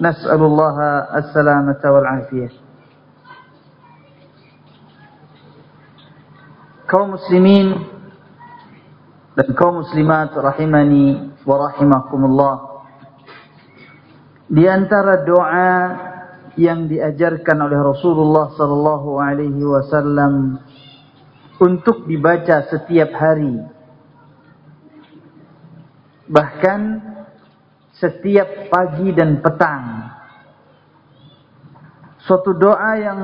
نسأل الله السلامة والعافية kaum muslimin dan kaum muslimat rahimani wa rahimakumullah di antara doa yang diajarkan oleh Rasulullah sallallahu alaihi wasallam untuk dibaca setiap hari bahkan setiap pagi dan petang. Suatu doa yang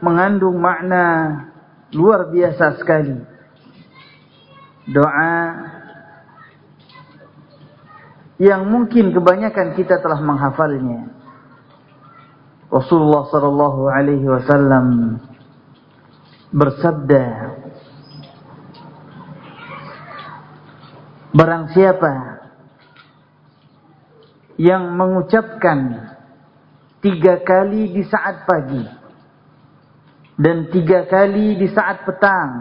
mengandung makna luar biasa sekali. Doa yang mungkin kebanyakan kita telah menghafalnya. Rasulullah sallallahu alaihi wasallam bersabda Barang siapa yang mengucapkan tiga kali di saat pagi dan tiga kali di saat petang.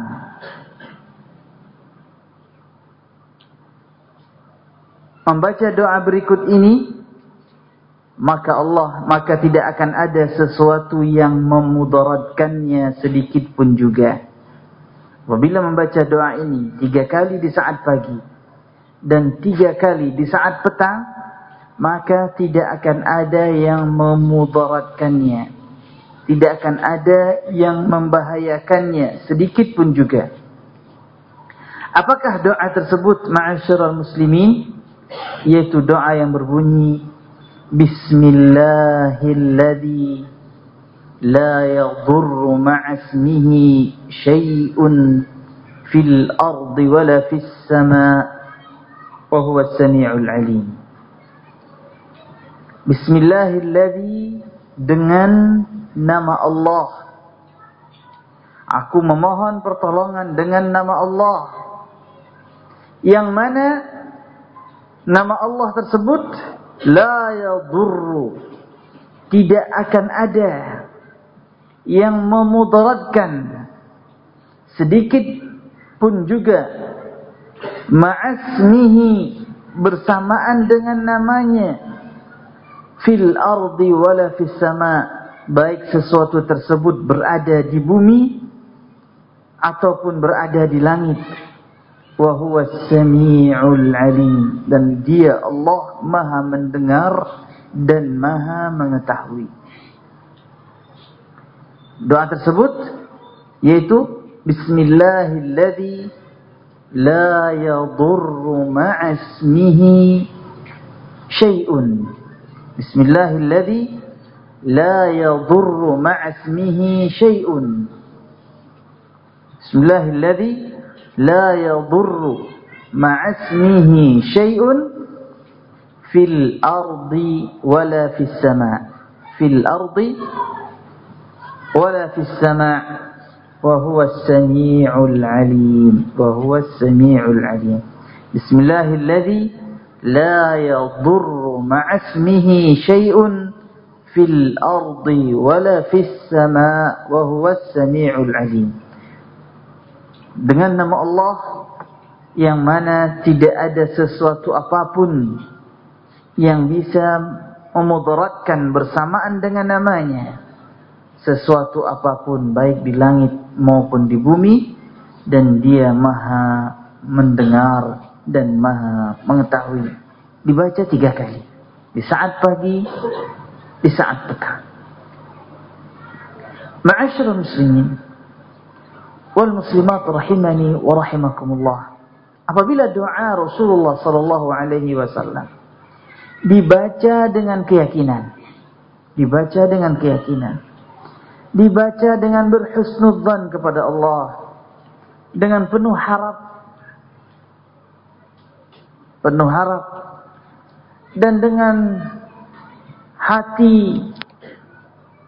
Membaca doa berikut ini maka Allah maka tidak akan ada sesuatu yang memudaratkannya sedikit pun juga. Apabila membaca doa ini tiga kali di saat pagi dan tiga kali di saat petang maka tidak akan ada yang memudaratkannya. Tidak akan ada yang membahayakannya sedikit pun juga. Apakah doa tersebut ma'asyiral muslimin? Yaitu doa yang berbunyi Bismillahilladzi la yadhurru ma'asmihi syai'un fil ardi wala fis sama' wa huwa as-sami'ul 'alim Bismillahilladzi dengan nama Allah. Aku memohon pertolongan dengan nama Allah. Yang mana nama Allah tersebut la yadurru tidak akan ada yang memudaratkan. Sedikit pun juga ma'asmihi bersamaan dengan namanya fil ardi wala fis sama. Baik sesuatu tersebut berada di bumi ataupun berada di langit. Wa huwa samiul alim. Dan dia Allah maha mendengar dan maha mengetahui. Doa tersebut yaitu bismillahilladzi la yadurru ma'asmihi syai'un bismillahilladzi la yadurru ma'asmihi syai'un Bismillahilladzi la yadurru ma'asmihi syai'un fil ardi wala fis sama' fil ardi wala fis sama' wa huwa as-sami'ul 'alim wa huwa as-sami'ul 'alim Bismillahilladzi la yadurru ma'asmihi syai'un fil ardi wala fis sama' wa huwa as-sami'ul 'alim. Dengan nama Allah yang mana tidak ada sesuatu apa pun yang bisa memudaratkan bersamaan dengan namanya. Sesuatu apa pun baik di langit maupun di bumi dan dia maha mendengar dan maha mengetahui. Dibaca tiga kali di saat pagi di saat petang. Ma'asyarul muslimin wal muslimat rahimani wa rahimakumullah. Apabila doa Rasulullah sallallahu alaihi wasallam dibaca dengan keyakinan dibaca dengan keyakinan dibaca dengan berhusnudzan kepada Allah dengan penuh harap penuh harap dan dengan hati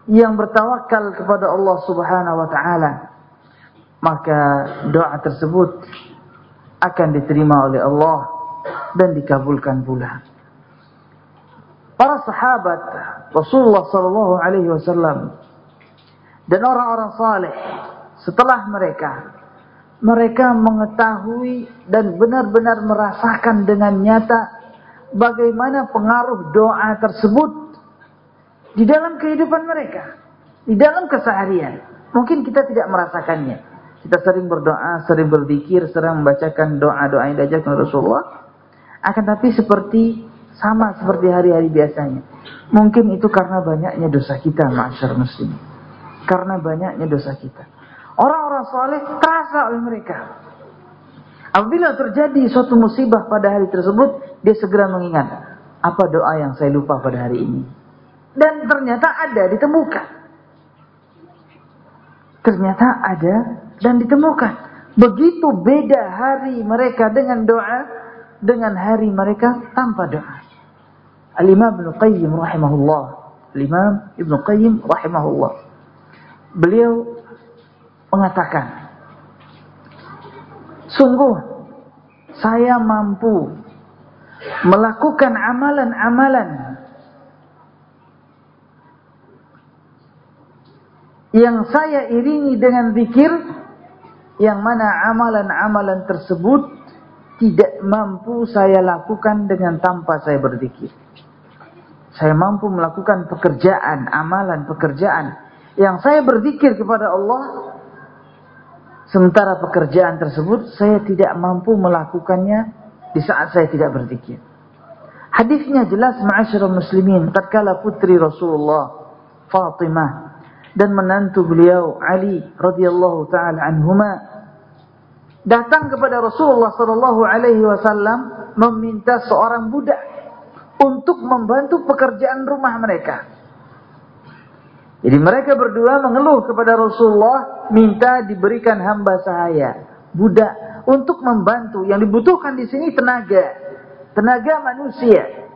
yang bertawakal kepada Allah Subhanahu wa taala maka doa tersebut akan diterima oleh Allah dan dikabulkan pula. Para sahabat Rasulullah sallallahu alaihi wasallam dan orang-orang saleh setelah mereka mereka mengetahui dan benar-benar merasakan dengan nyata bagaimana pengaruh doa tersebut di dalam kehidupan mereka, di dalam keseharian. Mungkin kita tidak merasakannya, kita sering berdoa, sering berzikir, sering membacakan doa-doa yang diajarkan Rasulullah. Akan tapi seperti sama seperti hari-hari biasanya. Mungkin itu karena banyaknya dosa kita, masyarakat muslim. Karena banyaknya dosa kita. Orang-orang soleh terasa oleh mereka. Apabila terjadi suatu musibah pada hari tersebut, dia segera mengingat apa doa yang saya lupa pada hari ini. Dan ternyata ada ditemukan. Ternyata ada dan ditemukan. Begitu beda hari mereka dengan doa dengan hari mereka tanpa doa. Al-Imam Ibn Qayyim rahimahullah. Al-Imam Ibn Qayyim rahimahullah. Beliau mengatakan, Sungguh saya mampu melakukan amalan-amalan yang saya iringi dengan zikir yang mana amalan-amalan tersebut tidak mampu saya lakukan dengan tanpa saya berzikir. Saya mampu melakukan pekerjaan, amalan pekerjaan yang saya berzikir kepada Allah sementara pekerjaan tersebut saya tidak mampu melakukannya di saat saya tidak berzikir. Hadisnya jelas ma'asyiral muslimin tatkala putri Rasulullah Fatimah dan menantu beliau Ali radhiyallahu taala anhuma datang kepada Rasulullah sallallahu alaihi wasallam meminta seorang budak untuk membantu pekerjaan rumah mereka. Jadi mereka berdua mengeluh kepada Rasulullah minta diberikan hamba saya budak untuk membantu yang dibutuhkan di sini tenaga tenaga manusia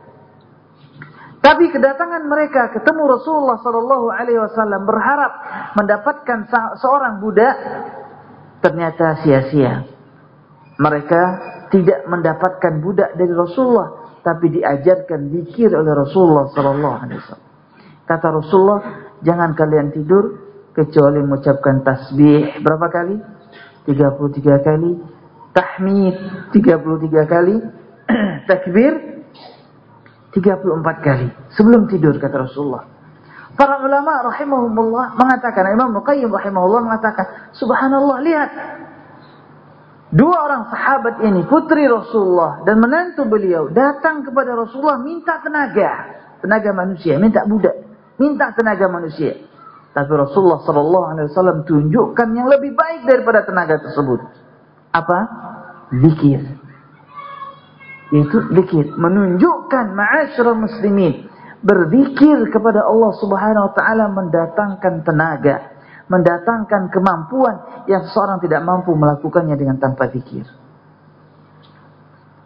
tapi kedatangan mereka ketemu Rasulullah sallallahu alaihi wasallam berharap mendapatkan seorang budak ternyata sia-sia. Mereka tidak mendapatkan budak dari Rasulullah tapi diajarkan zikir oleh Rasulullah sallallahu alaihi wasallam. Kata Rasulullah, jangan kalian tidur kecuali mengucapkan tasbih berapa kali? 33 kali. Tahmid 33 kali. Takbir 34 kali sebelum tidur kata Rasulullah. Para ulama rahimahumullah mengatakan Imam Muqayyim rahimahullah mengatakan subhanallah lihat dua orang sahabat ini putri Rasulullah dan menantu beliau datang kepada Rasulullah minta tenaga, tenaga manusia, minta budak, minta tenaga manusia. Tapi Rasulullah sallallahu alaihi wasallam tunjukkan yang lebih baik daripada tenaga tersebut. Apa? Zikir itu zikir menunjukkan ma'asyiral muslimin berzikir kepada Allah Subhanahu wa taala mendatangkan tenaga mendatangkan kemampuan yang seorang tidak mampu melakukannya dengan tanpa zikir.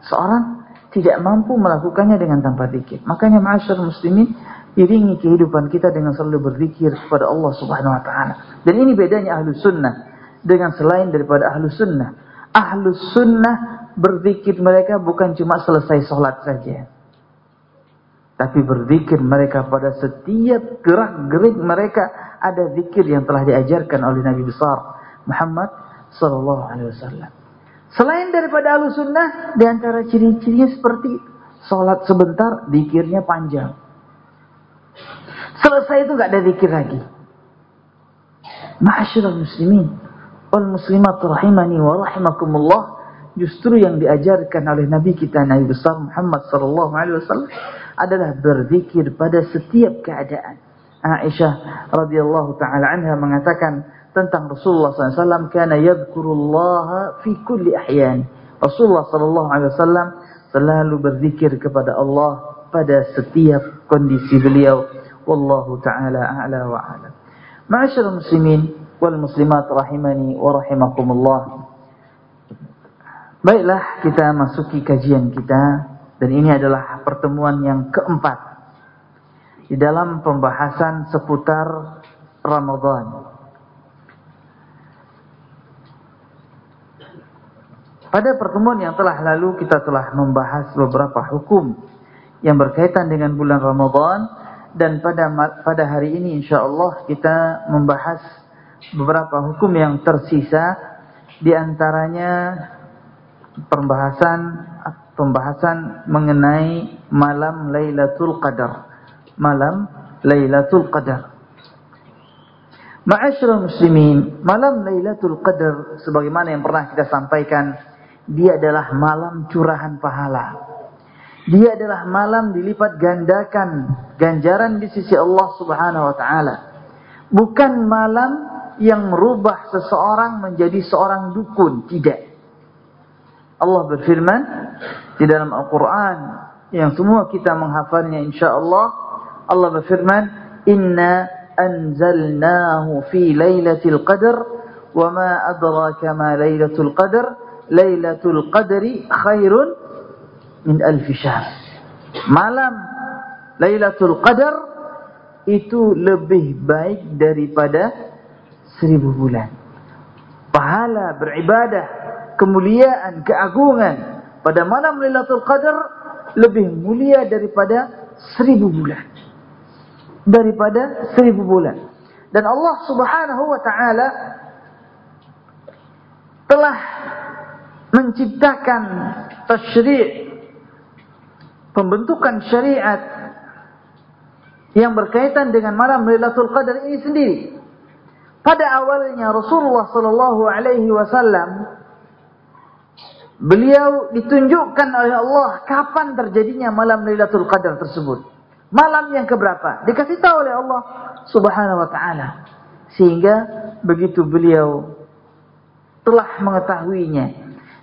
Seorang tidak mampu melakukannya dengan tanpa zikir. Makanya ma'asyar muslimin, iringi kehidupan kita dengan selalu berzikir kepada Allah Subhanahu wa taala. Dan ini bedanya ahlu sunnah dengan selain daripada ahlu sunnah. Ahlu sunnah berzikir mereka bukan cuma selesai sholat saja. Tapi berzikir mereka pada setiap gerak-gerik mereka ada zikir yang telah diajarkan oleh Nabi besar Muhammad sallallahu alaihi wasallam. Selain daripada ahlu sunnah, di antara ciri-cirinya seperti sholat sebentar, zikirnya panjang. Selesai itu nggak ada zikir lagi. Ma'asyiral muslimin wal muslimat rahimani wa rahimakumullah justru yang diajarkan oleh Nabi kita Nabi besar Muhammad sallallahu alaihi wasallam adalah berzikir pada setiap keadaan. Aisyah radhiyallahu taala anha mengatakan tentang Rasulullah SAW kana yadhkurullah fi kulli ahyan. Rasulullah sallallahu alaihi wasallam selalu berzikir kepada Allah pada setiap kondisi beliau. Wallahu taala a'la wa a'lam. Ma'asyiral muslimin wal muslimat rahimani wa rahimakumullah. Baiklah kita masuki kajian kita dan ini adalah pertemuan yang keempat di dalam pembahasan seputar Ramadan. Pada pertemuan yang telah lalu kita telah membahas beberapa hukum yang berkaitan dengan bulan Ramadan dan pada pada hari ini insyaallah kita membahas beberapa hukum yang tersisa di antaranya pembahasan pembahasan mengenai malam Lailatul Qadar. Malam Lailatul Qadar. Ma'asyiral muslimin, malam Lailatul Qadar sebagaimana yang pernah kita sampaikan, dia adalah malam curahan pahala. Dia adalah malam dilipat gandakan ganjaran di sisi Allah Subhanahu wa taala. Bukan malam yang merubah seseorang menjadi seorang dukun, tidak. Allah berfirman di dalam Al-Quran yang semua kita menghafalnya insyaAllah. Allah berfirman Inna anzalnahu fi laylatil qadr wa ma adraka ma laylatul qadr laylatul qadri khairun min alfi syahr. Malam laylatul qadr itu lebih baik daripada seribu bulan pahala beribadah kemuliaan keagungan pada malam Lailatul Qadar lebih mulia daripada seribu bulan. Daripada seribu bulan. Dan Allah subhanahu wa ta'ala telah menciptakan tasyri' pembentukan syariat yang berkaitan dengan malam Lailatul Qadar ini sendiri. Pada awalnya Rasulullah sallallahu alaihi wasallam Beliau ditunjukkan oleh Allah kapan terjadinya malam Lailatul Qadar tersebut. Malam yang keberapa? Dikasih tahu oleh Allah Subhanahu wa taala. Sehingga begitu beliau telah mengetahuinya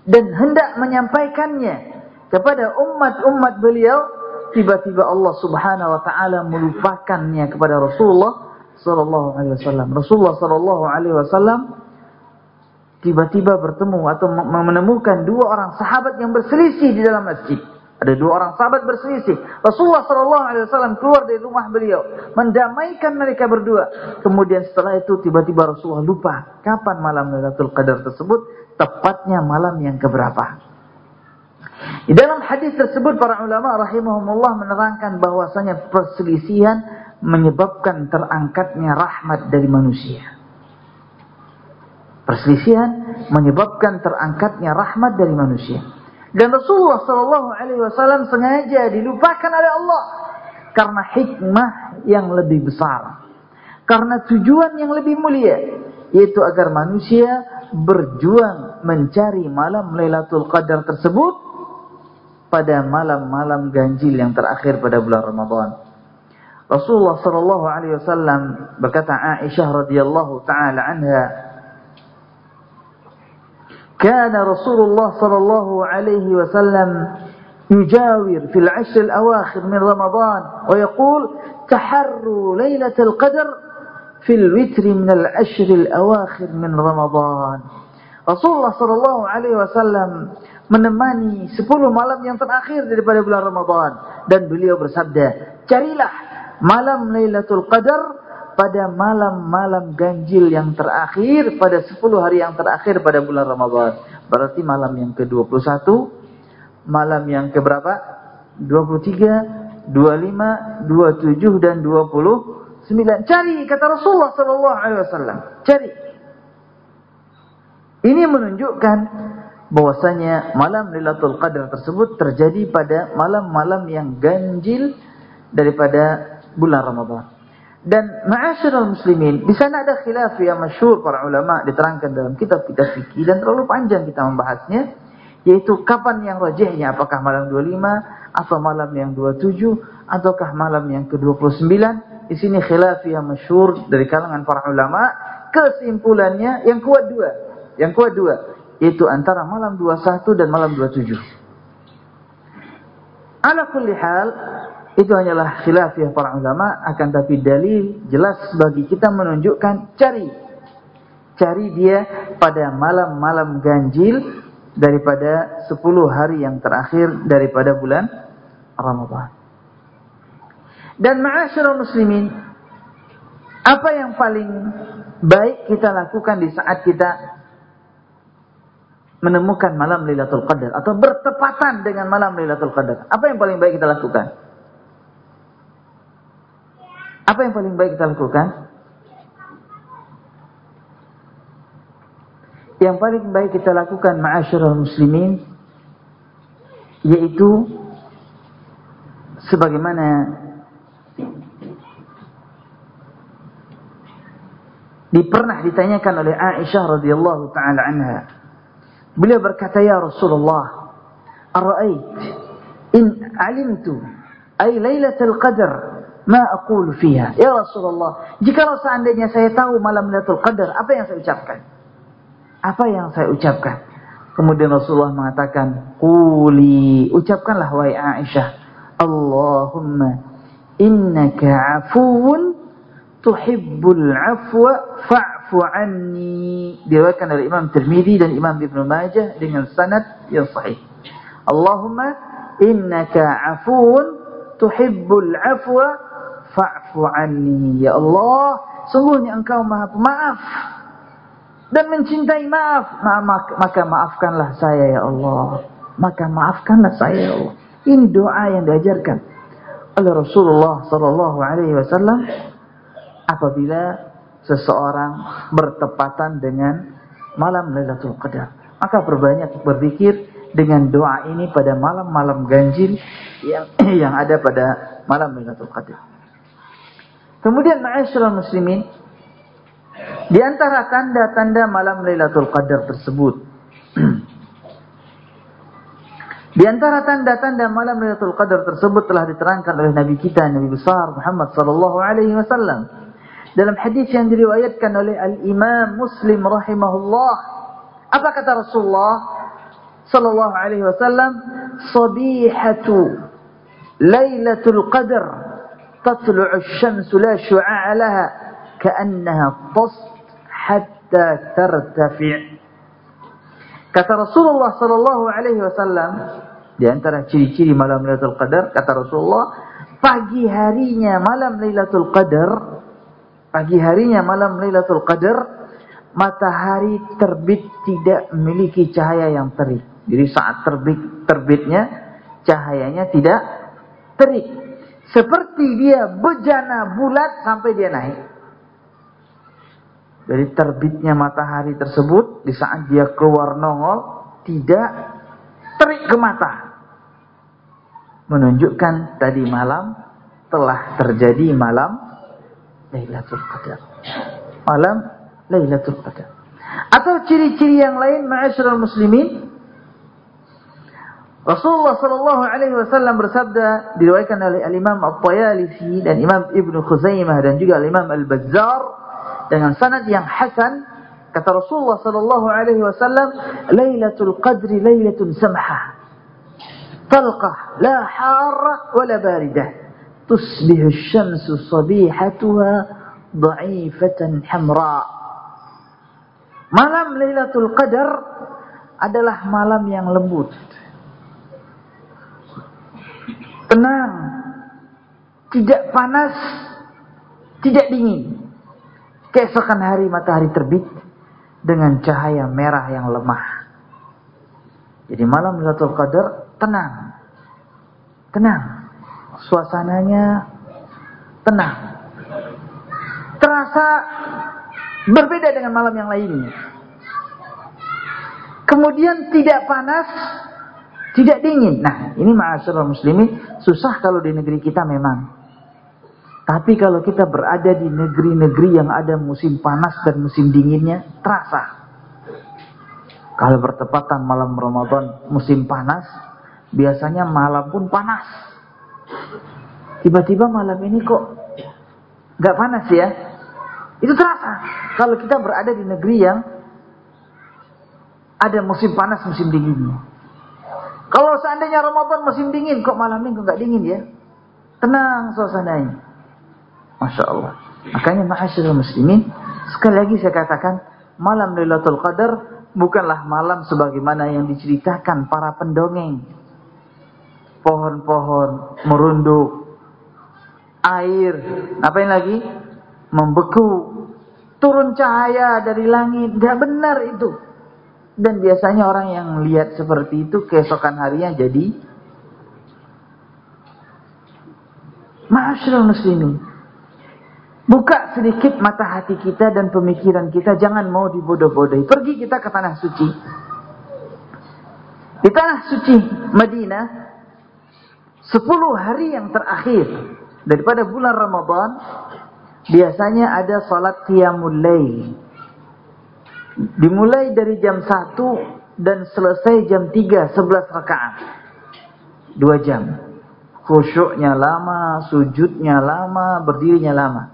dan hendak menyampaikannya kepada umat-umat beliau, tiba-tiba Allah Subhanahu wa taala melupakannya kepada Rasulullah sallallahu alaihi wasallam. Rasulullah sallallahu alaihi wasallam tiba-tiba bertemu atau menemukan dua orang sahabat yang berselisih di dalam masjid. Ada dua orang sahabat berselisih. Rasulullah Shallallahu Alaihi Wasallam keluar dari rumah beliau, mendamaikan mereka berdua. Kemudian setelah itu tiba-tiba Rasulullah lupa kapan malam Lailatul Qadar tersebut, tepatnya malam yang keberapa. Di dalam hadis tersebut para ulama rahimahumullah menerangkan bahwasanya perselisihan menyebabkan terangkatnya rahmat dari manusia. Perselisihan menyebabkan terangkatnya rahmat dari manusia. Dan Rasulullah Shallallahu Alaihi Wasallam sengaja dilupakan oleh Allah karena hikmah yang lebih besar, karena tujuan yang lebih mulia, yaitu agar manusia berjuang mencari malam Lailatul Qadar tersebut pada malam-malam ganjil yang terakhir pada bulan Ramadan. Rasulullah Shallallahu Alaihi Wasallam berkata Aisyah radhiyallahu taala anha كان رسول الله صلى الله عليه وسلم يجاور في العشر الأواخر من رمضان ويقول تحروا ليلة القدر fil witri min al-ashr al-awakhir min Ramadan. Rasulullah sallallahu alaihi wasallam menemani 10 malam yang terakhir daripada bulan Ramadan dan beliau bersabda, "Carilah malam Lailatul Qadar pada malam-malam ganjil yang terakhir pada 10 hari yang terakhir pada bulan Ramadan." Berarti malam yang ke-21, malam yang ke berapa? 23, 25, 27 dan 29. Cari kata Rasulullah sallallahu alaihi wasallam. Cari. Ini menunjukkan bahwasanya malam Lailatul Qadar tersebut terjadi pada malam-malam yang ganjil daripada bulan Ramadan. Dan ma'asyiral muslimin, di sana ada khilaf yang masyhur para ulama diterangkan dalam kitab-kitab fikih dan terlalu panjang kita membahasnya, yaitu kapan yang rajihnya apakah malam 25 atau malam yang 27 ataukah malam yang ke-29? Di sini khilaf yang masyhur dari kalangan para ulama, kesimpulannya yang kuat dua. Yang kuat dua, itu antara malam 21 dan malam 27. Ala kulli hal, itu hanyalah khilafiah para ulama, akan tapi dalil jelas bagi kita menunjukkan cari. Cari dia pada malam-malam ganjil daripada 10 hari yang terakhir daripada bulan Ramadhan. Dan ma'asyarul muslimin, apa yang paling baik kita lakukan di saat kita menemukan malam Lailatul Qadar atau bertepatan dengan malam Lailatul Qadar. Apa yang paling baik kita lakukan? Apa yang paling baik kita lakukan? Yang paling baik kita lakukan ma'asyiral muslimin yaitu sebagaimana pernah ditanyakan oleh Aisyah radhiyallahu taala anha Beliau berkata, Ya Rasulullah, Ar-ra'ait, in alimtu, ay laylatul qadar, ma fiha. Ya Rasulullah, jikalau seandainya saya tahu malam Lailatul Qadar, apa yang saya ucapkan? Apa yang saya ucapkan? Kemudian Rasulullah mengatakan, Quli, ucapkanlah wahai Aisyah, Allahumma innaka afuun tuhibbul afwa fa'fu anni diriwayatkan oleh Imam Tirmizi dan Imam Ibnu Majah dengan sanad yang sahih Allahumma innaka afuun tuhibbul afwa fa'fu anni ya Allah. Sungguhnya engkau maha pemaaf. Dan mencintai maaf. Maka maafkanlah saya ya Allah. Maka maafkanlah saya ya Allah. Ini doa yang diajarkan oleh Rasulullah sallallahu alaihi wasallam apabila seseorang bertepatan dengan malam Lailatul Qadar. Maka berbanyak berzikir dengan doa ini pada malam-malam ganjil yang yang ada pada malam Lailatul Qadar. Kemudian ma'asyiral muslimin di antara tanda-tanda malam Lailatul Qadar tersebut Di antara tanda-tanda malam Lailatul Qadar tersebut telah diterangkan oleh Nabi kita Nabi besar Muhammad sallallahu alaihi wasallam. Dalam hadis yang diriwayatkan oleh Al-Imam Muslim rahimahullah apa kata Rasulullah sallallahu alaihi wasallam? Sabihatu lailatul qadr tatlu'u asy-syamsu la syu'a'a laha ka'annaha tas hatta tartafi' kata Rasulullah sallallahu alaihi wasallam di antara ciri-ciri malam Lailatul Qadar kata Rasulullah pagi harinya malam Lailatul Qadar pagi harinya malam Lailatul Qadar matahari terbit tidak memiliki cahaya yang terik. Jadi saat terbit terbitnya cahayanya tidak terik. Seperti dia bejana bulat sampai dia naik. Dari terbitnya matahari tersebut di saat dia keluar nongol tidak terik ke mata. Menunjukkan tadi malam telah terjadi malam Lailatul Qadar. Malam Lailatul Qadar. Atau ciri-ciri yang lain ma'asyiral muslimin Rasulullah sallallahu Alaihi Wasallam bersabda diriwayatkan oleh Al Imam Al-Tayalisi dan Imam Ibnu Khuzaimah dan juga Imam Al-Bazzar dengan sanad yang hasan kata Rasulullah sallallahu Alaihi Wasallam Lailatul Qadri Lailatun Samha talqah la harra wa la baridah tusbihu syamsu sabihatuha dha'ifatan hamra. Malam Lailatul Qadar adalah malam yang lembut. Tenang. Tidak panas, tidak dingin. Keesokan hari matahari terbit dengan cahaya merah yang lemah. Jadi malam Lailatul Qadar tenang. Tenang. Suasananya tenang. Terasa berbeda dengan malam yang lainnya. Kemudian tidak panas, tidak dingin. Nah, ini ma'asyiral muslimin susah kalau di negeri kita memang. Tapi kalau kita berada di negeri-negeri yang ada musim panas dan musim dinginnya, terasa. Kalau bertepatan malam Ramadan musim panas, biasanya malam pun panas. Tiba-tiba malam ini kok gak panas ya? Itu terasa. Kalau kita berada di negeri yang ada musim panas, musim dinginnya. Kalau seandainya Ramadan musim dingin, kok malam ini kok gak dingin ya? Tenang suasananya. Masya Allah. Makanya ma'asyurul muslimin, sekali lagi saya katakan, malam Lailatul Qadar bukanlah malam sebagaimana yang diceritakan para pendongeng. Pohon-pohon merunduk, air, apa yang lagi? Membeku, turun cahaya dari langit, tidak benar itu. Dan biasanya orang yang lihat seperti itu keesokan harinya jadi Ma'asyiral muslimin. Buka sedikit mata hati kita dan pemikiran kita. Jangan mau dibodoh-bodohi. Pergi kita ke tanah suci. Di tanah suci Madinah. Sepuluh hari yang terakhir. Daripada bulan Ramadan. Biasanya ada salat qiyamul lail. Dimulai dari jam 1 dan selesai jam 3, 11 rakaat. Dua jam. Khusyuknya lama, sujudnya lama, berdirinya lama.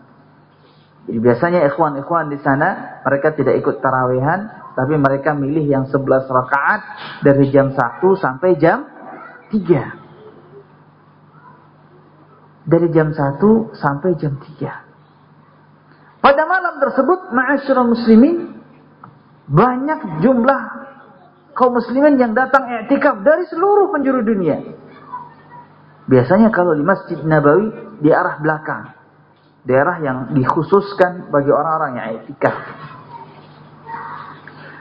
Jadi biasanya ikhwan-ikhwan di sana mereka tidak ikut tarawehan, tapi mereka milih yang 11 rakaat dari jam 1 sampai jam 3. Dari jam 1 sampai jam 3. Pada malam tersebut, ma'asyiral muslimin, banyak jumlah kaum muslimin yang datang i'tikaf dari seluruh penjuru dunia. Biasanya kalau di Masjid Nabawi di arah belakang daerah yang dikhususkan bagi orang-orang yang i'tikaf.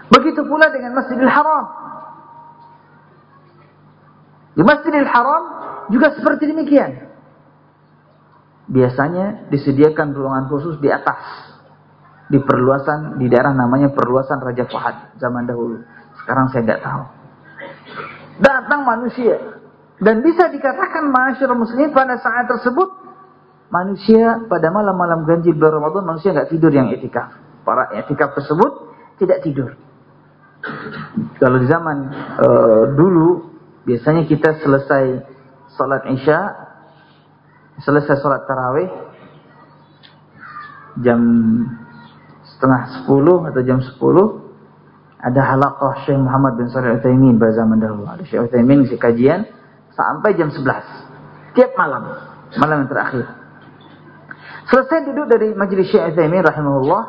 Begitu pula dengan Masjidil Haram. Di Masjidil Haram juga seperti demikian. Biasanya disediakan ruangan khusus di atas. Di perluasan, di daerah namanya perluasan Raja Fahad zaman dahulu. Sekarang saya nggak tahu. Datang manusia. Dan bisa dikatakan masyarakat muslim pada saat tersebut manusia pada malam-malam ganjil bulan Ramadan manusia nggak tidur yang etikaf. Para etikaf tersebut tidak tidur. Kalau di zaman uh, dulu biasanya kita selesai salat Isya, selesai salat tarawih jam setengah sepuluh atau jam sepuluh ada halaqah Syekh Muhammad bin Shalih Utsaimin pada zaman dahulu. Ada Syekh Utsaimin ngisi kajian sampai jam sebelas. Tiap malam, malam yang terakhir. Selesai duduk dari majlis Syekh Utsaimin rahimahullah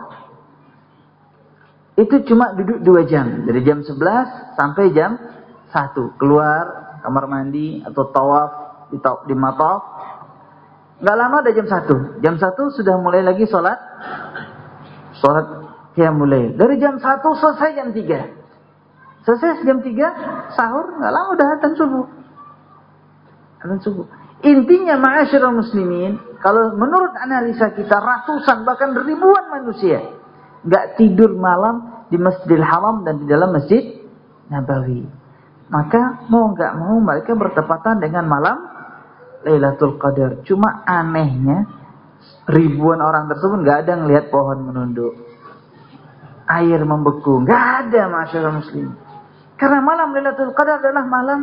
itu cuma duduk dua jam. Dari jam 11 sampai jam 1 keluar kamar mandi atau tawaf di, di mataf. Nggak lama ada jam 1 jam 1 sudah mulai lagi sholat sholat ya mulai dari jam 1 selesai jam 3 selesai jam 3 sahur nggak lama udah adzan subuh adzan subuh intinya ma'asyiral muslimin kalau menurut analisa kita ratusan bahkan ribuan manusia nggak tidur malam di Masjidil Haram dan di dalam Masjid Nabawi. Maka mau nggak mau mereka bertepatan dengan malam Lailatul Qadar. Cuma anehnya ribuan orang tersebut nggak ada ngelihat pohon menunduk. Air membeku, nggak ada masyarakat muslim. Karena malam Lailatul Qadar adalah malam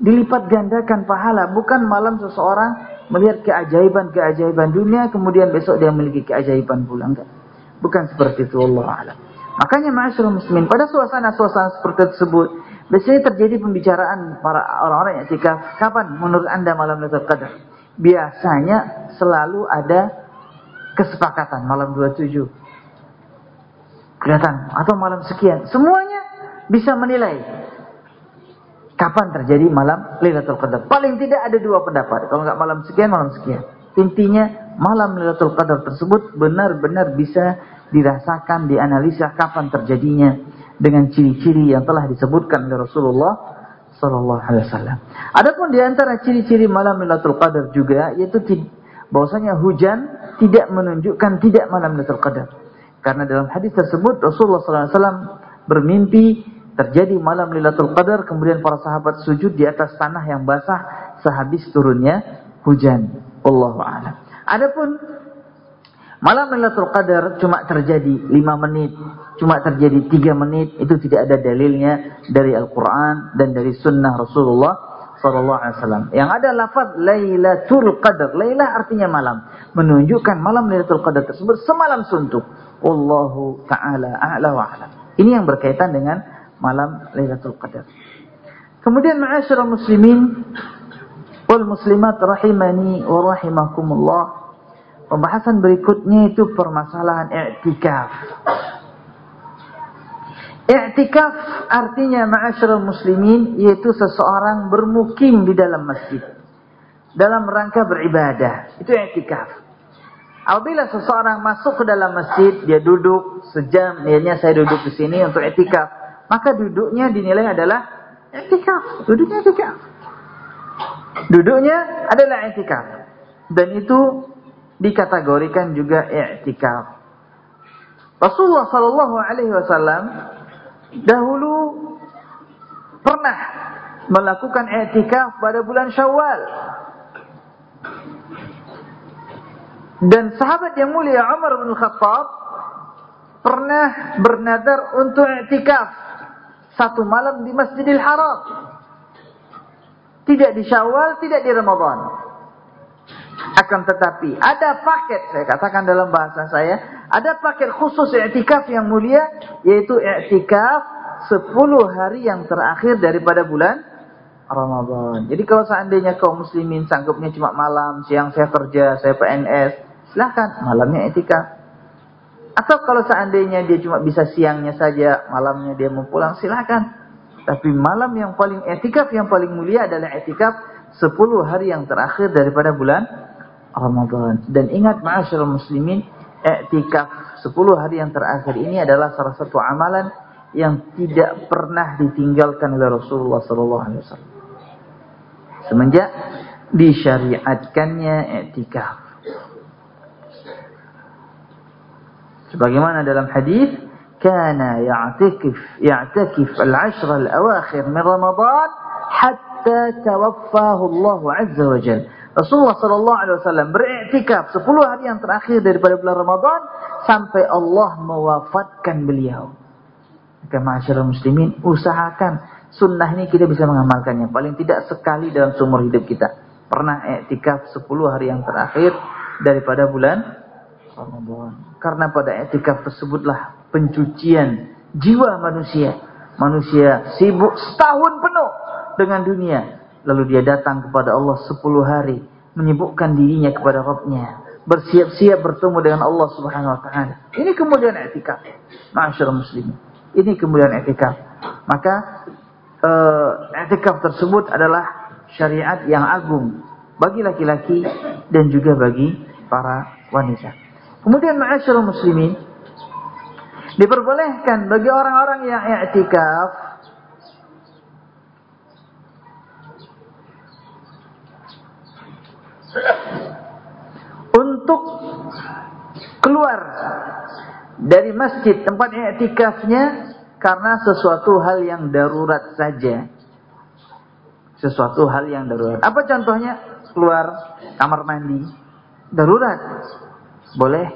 dilipat gandakan pahala, bukan malam seseorang melihat keajaiban-keajaiban dunia, kemudian besok dia memiliki keajaiban pula. Enggak. Bukan seperti itu, Allah alam. Makanya masyarakat muslimin, pada suasana-suasana seperti tersebut, biasanya terjadi pembicaraan para orang-orang yang ketika kapan menurut anda malam Lailatul Qadar? Biasanya selalu ada kesepakatan malam 27. Kelihatan atau malam sekian. Semuanya bisa menilai kapan terjadi malam Lailatul Qadar. Paling tidak ada dua pendapat. Kalau nggak malam sekian, malam sekian. Intinya malam Lailatul Qadar tersebut benar-benar bisa dirasakan, dianalisa kapan terjadinya dengan ciri-ciri yang telah disebutkan oleh Rasulullah sallallahu alaihi wasallam. Adapun di antara ciri-ciri malam Lailatul Qadar juga yaitu bahwasanya hujan tidak menunjukkan tidak malam Lailatul Qadar. Karena dalam hadis tersebut Rasulullah sallallahu alaihi wasallam bermimpi terjadi malam Lailatul Qadar kemudian para sahabat sujud di atas tanah yang basah sehabis turunnya hujan. Allahu a'lam. Adapun malam Lailatul Qadar cuma terjadi 5 menit, cuma terjadi 3 menit, itu tidak ada dalilnya dari Al-Qur'an dan dari sunnah Rasulullah sallallahu alaihi wasallam. Yang ada lafaz Lailatul Qadar. Lailah artinya malam, menunjukkan malam Lailatul Qadar tersebut semalam suntuk. Wallahu taala a'la wa a'lam. Ini yang berkaitan dengan malam Lailatul Qadar. Kemudian ma'asyiral muslimin wal muslimat rahimani wa rahimakumullah. Pembahasan berikutnya itu permasalahan i'tikaf. I'tikaf artinya ma'asyiral muslimin yaitu seseorang bermukim di dalam masjid dalam rangka beribadah. Itu i'tikaf. Apabila seseorang masuk ke dalam masjid, dia duduk sejam, niatnya saya duduk di sini untuk etikaf maka duduknya dinilai adalah etikaf. Duduknya etikaf. Duduknya adalah etikaf. Dan itu dikategorikan juga etikaf. Rasulullah Shallallahu Alaihi Wasallam dahulu pernah melakukan etikaf pada bulan Syawal. Dan sahabat yang mulia Umar bin Khattab pernah bernadar untuk etikaf satu malam di Masjidil Haram. Tidak di Syawal, tidak di Ramadan. Akan tetapi ada paket, saya katakan dalam bahasa saya, ada paket khusus i'tikaf yang mulia, yaitu i'tikaf 10 hari yang terakhir daripada bulan Ramadan. Jadi kalau seandainya kaum muslimin sanggupnya cuma malam, siang saya kerja, saya PNS, silahkan malamnya i'tikaf. Atau kalau seandainya dia cuma bisa siangnya saja, malamnya dia mau pulang, silakan. Tapi malam yang paling etikaf, yang paling mulia adalah etikaf 10 hari yang terakhir daripada bulan Ramadan. Dan ingat ma'asyarul muslimin, etikaf 10 hari yang terakhir ini adalah salah satu amalan yang tidak pernah ditinggalkan oleh Rasulullah SAW. Semenjak disyariatkannya etikaf. sebagaimana dalam hadis kana ya'takif ya'takif al-ashr al-awakhir min Ramadan hatta tawaffahu Allah azza wa jalla Rasulullah sallallahu alaihi wasallam beriktikaf 10 hari yang terakhir daripada bulan Ramadan sampai Allah mewafatkan beliau. Maka masyarakat muslimin usahakan sunnah ini kita bisa mengamalkannya paling tidak sekali dalam seumur hidup kita. Pernah iktikaf 10 hari yang terakhir daripada bulan Ramadan. Karena pada etikaf tersebutlah pencucian jiwa manusia. Manusia sibuk setahun penuh dengan dunia. Lalu dia datang kepada Allah sepuluh hari. Menyibukkan dirinya kepada Rabbnya. Bersiap-siap bertemu dengan Allah subhanahu wa ta'ala. Ini kemudian etikaf. Masyarakat muslim. Ini kemudian etikaf. Maka uh, etikaf tersebut adalah syariat yang agung. Bagi laki-laki dan juga bagi para wanita. Kemudian ma'asyarul muslimin diperbolehkan bagi orang-orang yang i'tikaf untuk keluar dari masjid tempat i'tikafnya karena sesuatu hal yang darurat saja. Sesuatu hal yang darurat. Apa contohnya? Keluar kamar mandi. Darurat. Boleh.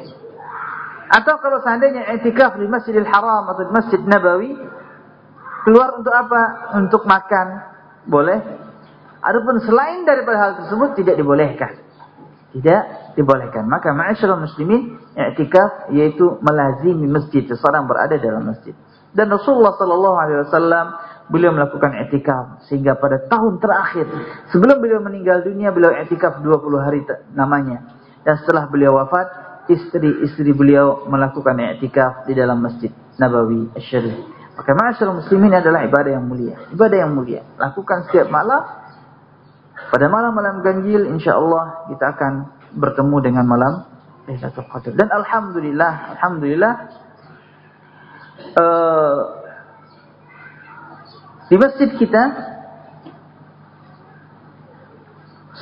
Atau kalau seandainya etikaf di Masjidil Haram atau di Masjid Nabawi, keluar untuk apa? Untuk makan. Boleh. Adapun selain daripada hal tersebut tidak dibolehkan. Tidak dibolehkan. Maka ma'asyarul muslimin i'tikaf yaitu melazimi masjid seseorang berada dalam masjid. Dan Rasulullah sallallahu alaihi wasallam beliau melakukan i'tikaf sehingga pada tahun terakhir sebelum beliau meninggal dunia beliau i'tikaf 20 hari namanya. Dan setelah beliau wafat istri-istri beliau melakukan i'tikaf di dalam Masjid Nabawi Asy-Syarif. Maka ma'asyiral muslimin adalah ibadah yang mulia. Ibadah yang mulia. Lakukan setiap malam. Pada malam-malam ganjil insyaallah kita akan bertemu dengan malam Lailatul Qadar. Dan alhamdulillah, alhamdulillah uh, di masjid kita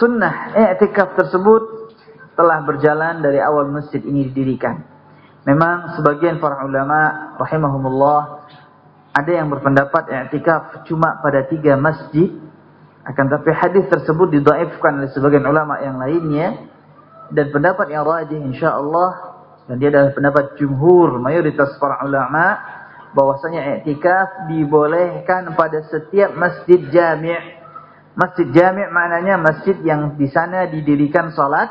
sunnah i'tikaf tersebut telah berjalan dari awal masjid ini didirikan. Memang sebagian para ulama rahimahumullah ada yang berpendapat i'tikaf cuma pada tiga masjid. Akan tapi hadis tersebut didaifkan oleh sebagian ulama yang lainnya dan pendapat yang rajih insyaallah dan dia adalah pendapat jumhur mayoritas para ulama bahwasanya i'tikaf dibolehkan pada setiap masjid jami'. Masjid jami' maknanya masjid yang di sana didirikan salat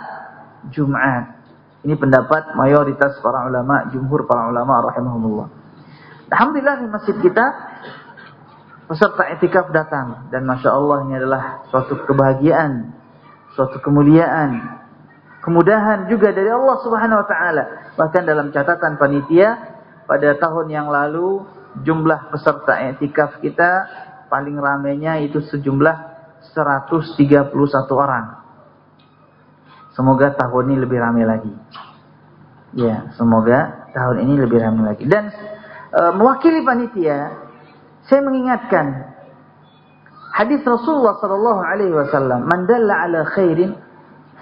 Jumat. Ini pendapat mayoritas para ulama, jumhur para ulama rahimahumullah. Alhamdulillah di masjid kita peserta etikaf datang dan masya Allah ini adalah suatu kebahagiaan, suatu kemuliaan, kemudahan juga dari Allah Subhanahu Wa Taala. Bahkan dalam catatan panitia pada tahun yang lalu jumlah peserta etikaf kita paling ramainya itu sejumlah 131 orang. Semoga tahun ini lebih ramai lagi. Ya, semoga tahun ini lebih ramai lagi. Dan e, mewakili panitia, saya mengingatkan hadis Rasulullah sallallahu alaihi wasallam, "Man dalla ala khairin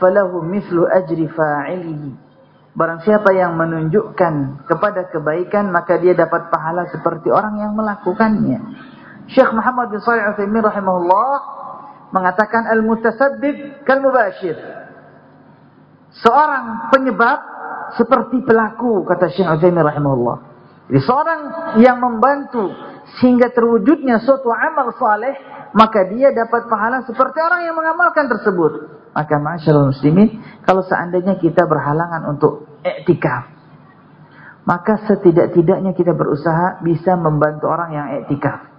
falahu mithlu ajri fa'ilihi." Barang siapa yang menunjukkan kepada kebaikan, maka dia dapat pahala seperti orang yang melakukannya. Syekh Muhammad bin Shalih Al-Utsaimin rahimahullah mengatakan al-mutasabbib kal mubashir seorang penyebab seperti pelaku kata Syekh Utsaimin rahimahullah. Jadi seorang yang membantu sehingga terwujudnya suatu amal saleh, maka dia dapat pahala seperti orang yang mengamalkan tersebut. Maka masyaallah muslimin, kalau seandainya kita berhalangan untuk iktikaf, maka setidak-tidaknya kita berusaha bisa membantu orang yang iktikaf.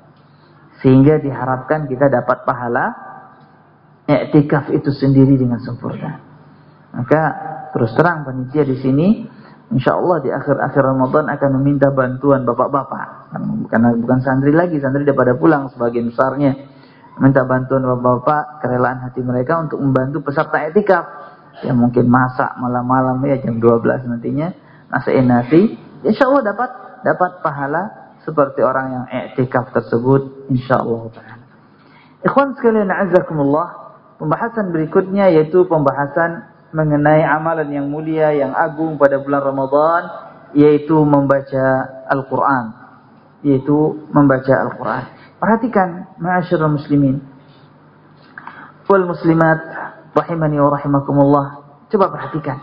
Sehingga diharapkan kita dapat pahala iktikaf itu sendiri dengan sempurna. Maka terus terang panitia di sini insya Allah di akhir-akhir Ramadan akan meminta bantuan bapak-bapak. Karena bukan santri lagi, santri daripada pulang sebagian besarnya. Minta bantuan bapak-bapak, kerelaan hati mereka untuk membantu peserta etikaf. Ya mungkin masak malam-malam ya jam 12 nantinya. Masakin nasi. Insya Allah dapat dapat pahala seperti orang yang etikaf tersebut. Insya Allah. Ikhwan sekalian azakumullah. Pembahasan berikutnya yaitu pembahasan mengenai amalan yang mulia yang agung pada bulan Ramadan yaitu membaca Al-Qur'an yaitu membaca Al-Qur'an. Perhatikan ma'asyiral muslimin. Wal muslimat rahimani wa rahimakumullah. Coba perhatikan.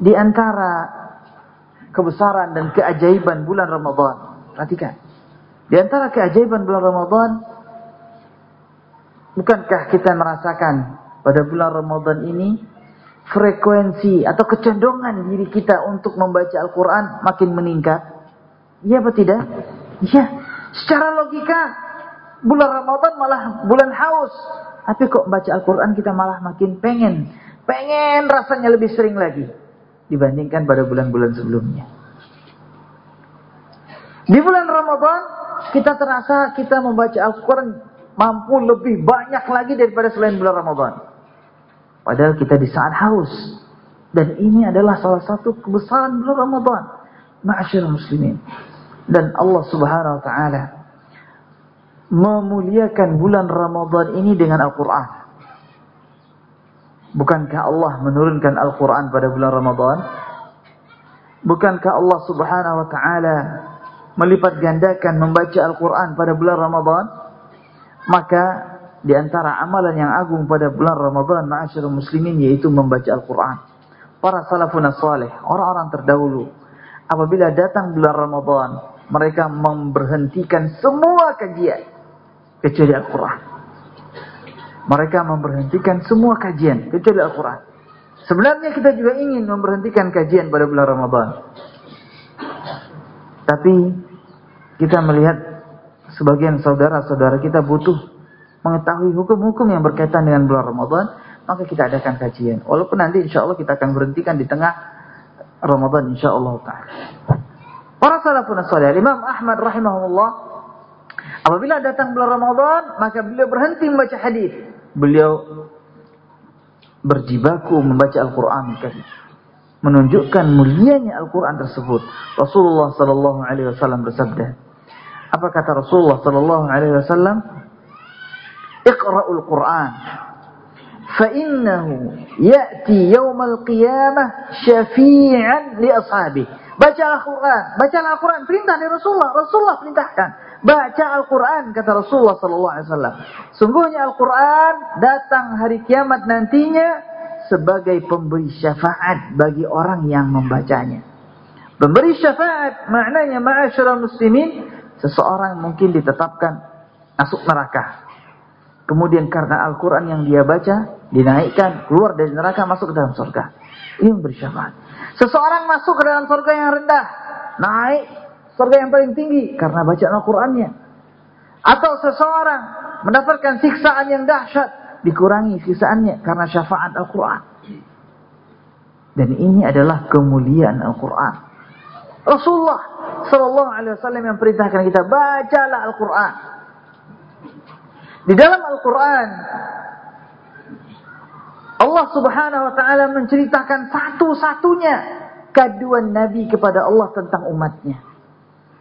Di antara kebesaran dan keajaiban bulan Ramadan perhatikan. Di antara keajaiban bulan Ramadan bukankah kita merasakan pada bulan Ramadan ini frekuensi atau kecenderungan diri kita untuk membaca Al-Quran makin meningkat? Iya apa tidak? Iya. Secara logika, bulan Ramadan malah bulan haus. Tapi kok baca Al-Quran kita malah makin pengen. Pengen rasanya lebih sering lagi. Dibandingkan pada bulan-bulan sebelumnya. Di bulan Ramadan, kita terasa kita membaca Al-Quran mampu lebih banyak lagi daripada selain bulan Ramadan. Padahal kita di saat haus. Dan ini adalah salah satu kebesaran bulan Ramadan. Ma'asyir muslimin. Dan Allah subhanahu wa ta'ala memuliakan bulan Ramadan ini dengan Al-Quran. Bukankah Allah menurunkan Al-Quran pada bulan Ramadan? Bukankah Allah subhanahu wa ta'ala melipat gandakan membaca Al-Quran pada bulan Ramadan? Maka di antara amalan yang agung pada bulan Ramadan ma'asyiral muslimin yaitu membaca Al-Qur'an. Para salafun salih, orang-orang terdahulu apabila datang bulan Ramadan, mereka memberhentikan semua kajian kecuali Al-Qur'an. Mereka memberhentikan semua kajian kecuali Al-Qur'an. Sebenarnya kita juga ingin memberhentikan kajian pada bulan Ramadan. Tapi kita melihat sebagian saudara-saudara kita butuh mengetahui hukum-hukum yang berkaitan dengan bulan Ramadan, maka kita adakan kajian. Walaupun nanti insya Allah kita akan berhentikan di tengah Ramadan insyaallah taala. Para salafun salih, Imam Ahmad rahimahullah, apabila datang bulan Ramadan, maka beliau berhenti membaca hadis. Beliau berjibaku membaca Al-Qur'an menunjukkan mulianya Al-Qur'an tersebut. Rasulullah sallallahu alaihi wasallam bersabda, apa kata Rasulullah sallallahu alaihi wasallam? Iqra'ul Qur'an fa innahu ya'ti yaumal qiyamah syafi'an li ashabihi baca Al-Quran. Baca Al-Quran. Perintah dari Rasulullah. Rasulullah perintahkan. Baca Al-Quran kata Rasulullah Sallallahu Alaihi Wasallam. Sungguhnya Al-Quran datang hari kiamat nantinya sebagai pemberi syafaat bagi orang yang membacanya. Pemberi syafaat maknanya ma'asyiral muslimin seseorang mungkin ditetapkan masuk neraka. Kemudian karena Al-Quran yang dia baca, dinaikkan, keluar dari neraka, masuk ke dalam surga. Ini memberi syafaat. Seseorang masuk ke dalam surga yang rendah, naik surga yang paling tinggi karena bacaan Al-Qurannya. Atau seseorang mendapatkan siksaan yang dahsyat, dikurangi siksaannya karena syafaat Al-Quran. Dan ini adalah kemuliaan Al-Quran. Rasulullah Sallallahu Alaihi Wasallam yang perintahkan kita bacalah Al-Quran. Di dalam Al-Quran, Allah subhanahu wa ta'ala menceritakan satu-satunya kaduan Nabi kepada Allah tentang umatnya.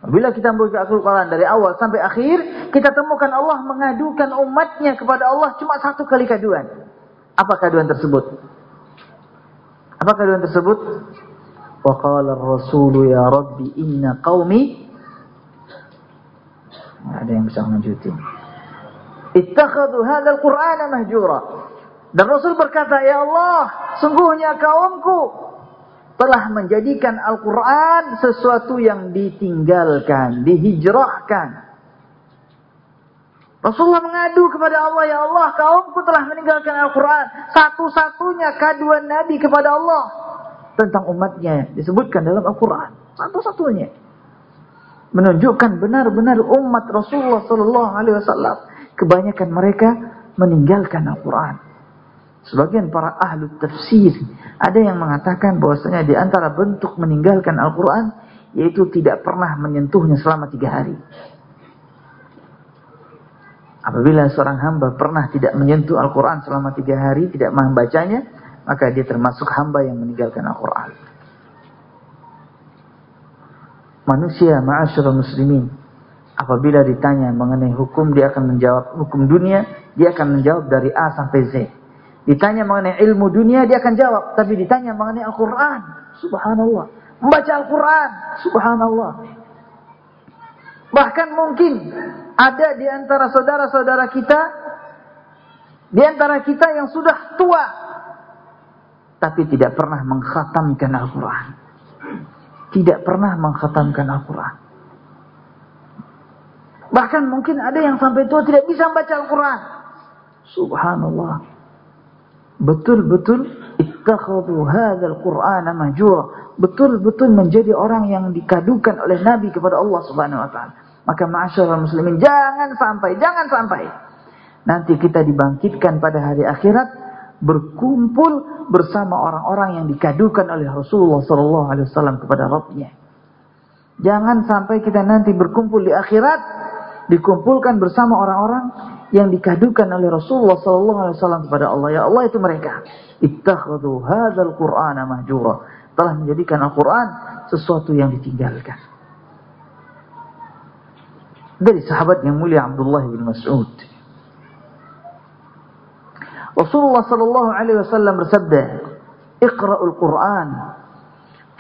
Bila kita membuka Al-Quran dari awal sampai akhir, kita temukan Allah mengadukan umatnya kepada Allah cuma satu kali kaduan. Apa kaduan tersebut? Apa kaduan tersebut? Wa qala ar-rasulu ya rabbi inna qawmi ada yang bisa melanjutin. Ittakhadhu hadzal Qur'ana mahjura. Dan Rasul berkata, "Ya Allah, sungguhnya kaumku telah menjadikan Al-Qur'an sesuatu yang ditinggalkan, dihijrahkan." Rasulullah mengadu kepada Allah, "Ya Allah, kaumku telah meninggalkan Al-Qur'an." Satu-satunya kaduan Nabi kepada Allah tentang umatnya disebutkan dalam Al-Qur'an. Satu-satunya menunjukkan benar-benar umat Rasulullah sallallahu alaihi wasallam kebanyakan mereka meninggalkan Al-Quran. Sebagian para ahli tafsir ada yang mengatakan bahwasanya di antara bentuk meninggalkan Al-Quran yaitu tidak pernah menyentuhnya selama tiga hari. Apabila seorang hamba pernah tidak menyentuh Al-Quran selama tiga hari, tidak membacanya, maka dia termasuk hamba yang meninggalkan Al-Quran. Manusia ma'asyurul muslimin Apabila ditanya mengenai hukum, dia akan menjawab hukum dunia, dia akan menjawab dari A sampai Z. Ditanya mengenai ilmu dunia, dia akan jawab. Tapi ditanya mengenai Al-Quran, subhanallah. Membaca Al-Quran, subhanallah. Bahkan mungkin ada di antara saudara-saudara kita, di antara kita yang sudah tua, tapi tidak pernah mengkhatamkan Al-Quran. Tidak pernah mengkhatamkan Al-Quran. Bahkan mungkin ada yang sampai tua tidak bisa membaca Al-Quran. Subhanallah. Betul-betul ittakhadhu hadzal Qur'ana mahjura. Betul-betul menjadi orang yang dikadukan oleh Nabi kepada Allah Subhanahu wa taala. Maka ma'asyiral muslimin jangan sampai, jangan sampai nanti kita dibangkitkan pada hari akhirat berkumpul bersama orang-orang yang dikadukan oleh Rasulullah sallallahu alaihi wasallam kepada Rabbnya. Jangan sampai kita nanti berkumpul di akhirat dikumpulkan bersama orang-orang yang dikadukan oleh Rasulullah sallallahu alaihi wasallam kepada Allah. Ya Allah itu mereka. Ittakhadhu hadzal Qur'ana mahjura. Telah menjadikan Al-Qur'an sesuatu yang ditinggalkan. Dari sahabat yang mulia Abdullah bin Mas'ud. Rasulullah sallallahu alaihi wasallam bersabda, "Iqra'ul Qur'an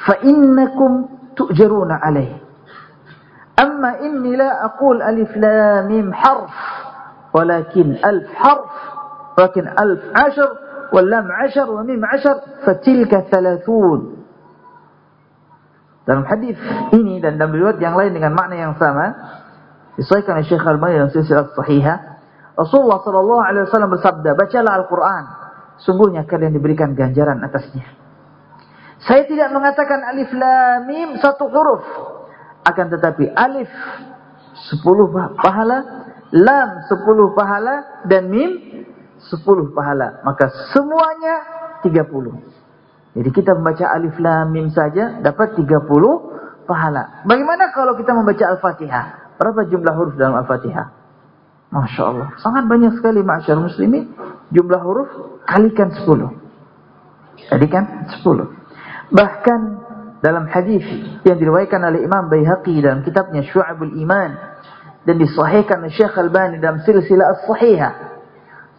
fa innakum tu'jaruna alaihi." أما إني لا أقول ألف لا ميم حرف ولكن ألف حرف ولكن ألف عشر واللام عشر وميم عشر فتلك ثلاثون dalam hadis ini dan dalam riwayat yang lain dengan makna yang sama disahkan oleh Syekh Al-Albani dalam silsilah sahihah Rasulullah sallallahu alaihi wasallam bersabda bacalah Al-Qur'an sungguhnya kalian diberikan ganjaran atasnya saya tidak mengatakan alif lam mim satu huruf akan tetapi alif 10 pahala, lam 10 pahala dan mim 10 pahala. Maka semuanya 30. Jadi kita membaca alif lam mim saja dapat 30 pahala. Bagaimana kalau kita membaca Al-Fatihah? Berapa jumlah huruf dalam Al-Fatihah? Masya Allah. Sangat banyak sekali masyarakat muslimin. Jumlah huruf kalikan 10. Kalikan 10. Bahkan dalam hadis yang diriwayatkan oleh Imam Baihaqi dalam kitabnya Syu'abul Iman dan disahihkan oleh Syekh Albani dalam silsilah as-sahihah.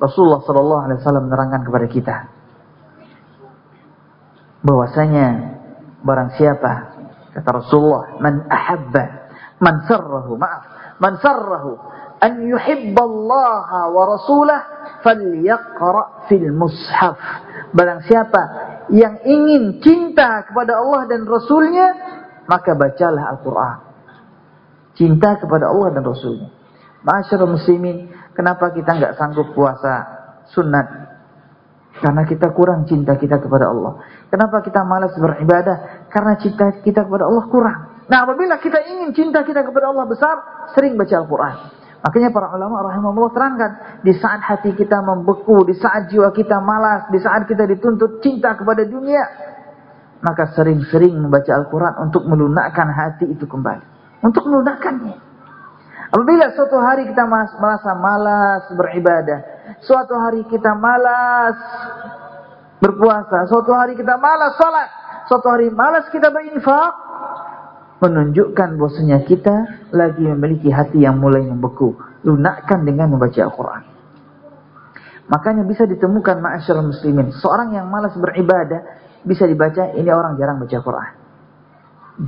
Rasulullah sallallahu alaihi wasallam menerangkan kepada kita bahwasanya barang siapa kata Rasulullah man ahabba man sarrahu maaf man sarrahu an yuhibba Allah wa rasulah falyaqra fil mushaf barang siapa yang ingin cinta kepada Allah dan Rasulnya maka bacalah Al-Quran cinta kepada Allah dan Rasulnya Masyarakat muslimin kenapa kita nggak sanggup puasa sunat karena kita kurang cinta kita kepada Allah. Kenapa kita malas beribadah? Karena cinta kita kepada Allah kurang. Nah apabila kita ingin cinta kita kepada Allah besar, sering baca Al-Quran. Makanya para ulama rahimahullah terangkan, di saat hati kita membeku, di saat jiwa kita malas, di saat kita dituntut cinta kepada dunia, maka sering-sering membaca Al-Quran untuk melunakkan hati itu kembali. Untuk melunakkannya. Apabila suatu hari kita merasa malas beribadah, Suatu hari kita malas berpuasa. Suatu hari kita malas salat. Suatu hari malas kita berinfak. Menunjukkan bahwasanya kita lagi memiliki hati yang mulai membeku. Lunakkan dengan membaca Al-Quran. Makanya bisa ditemukan ma'asyar muslimin. Seorang yang malas beribadah. Bisa dibaca ini orang jarang baca Quran.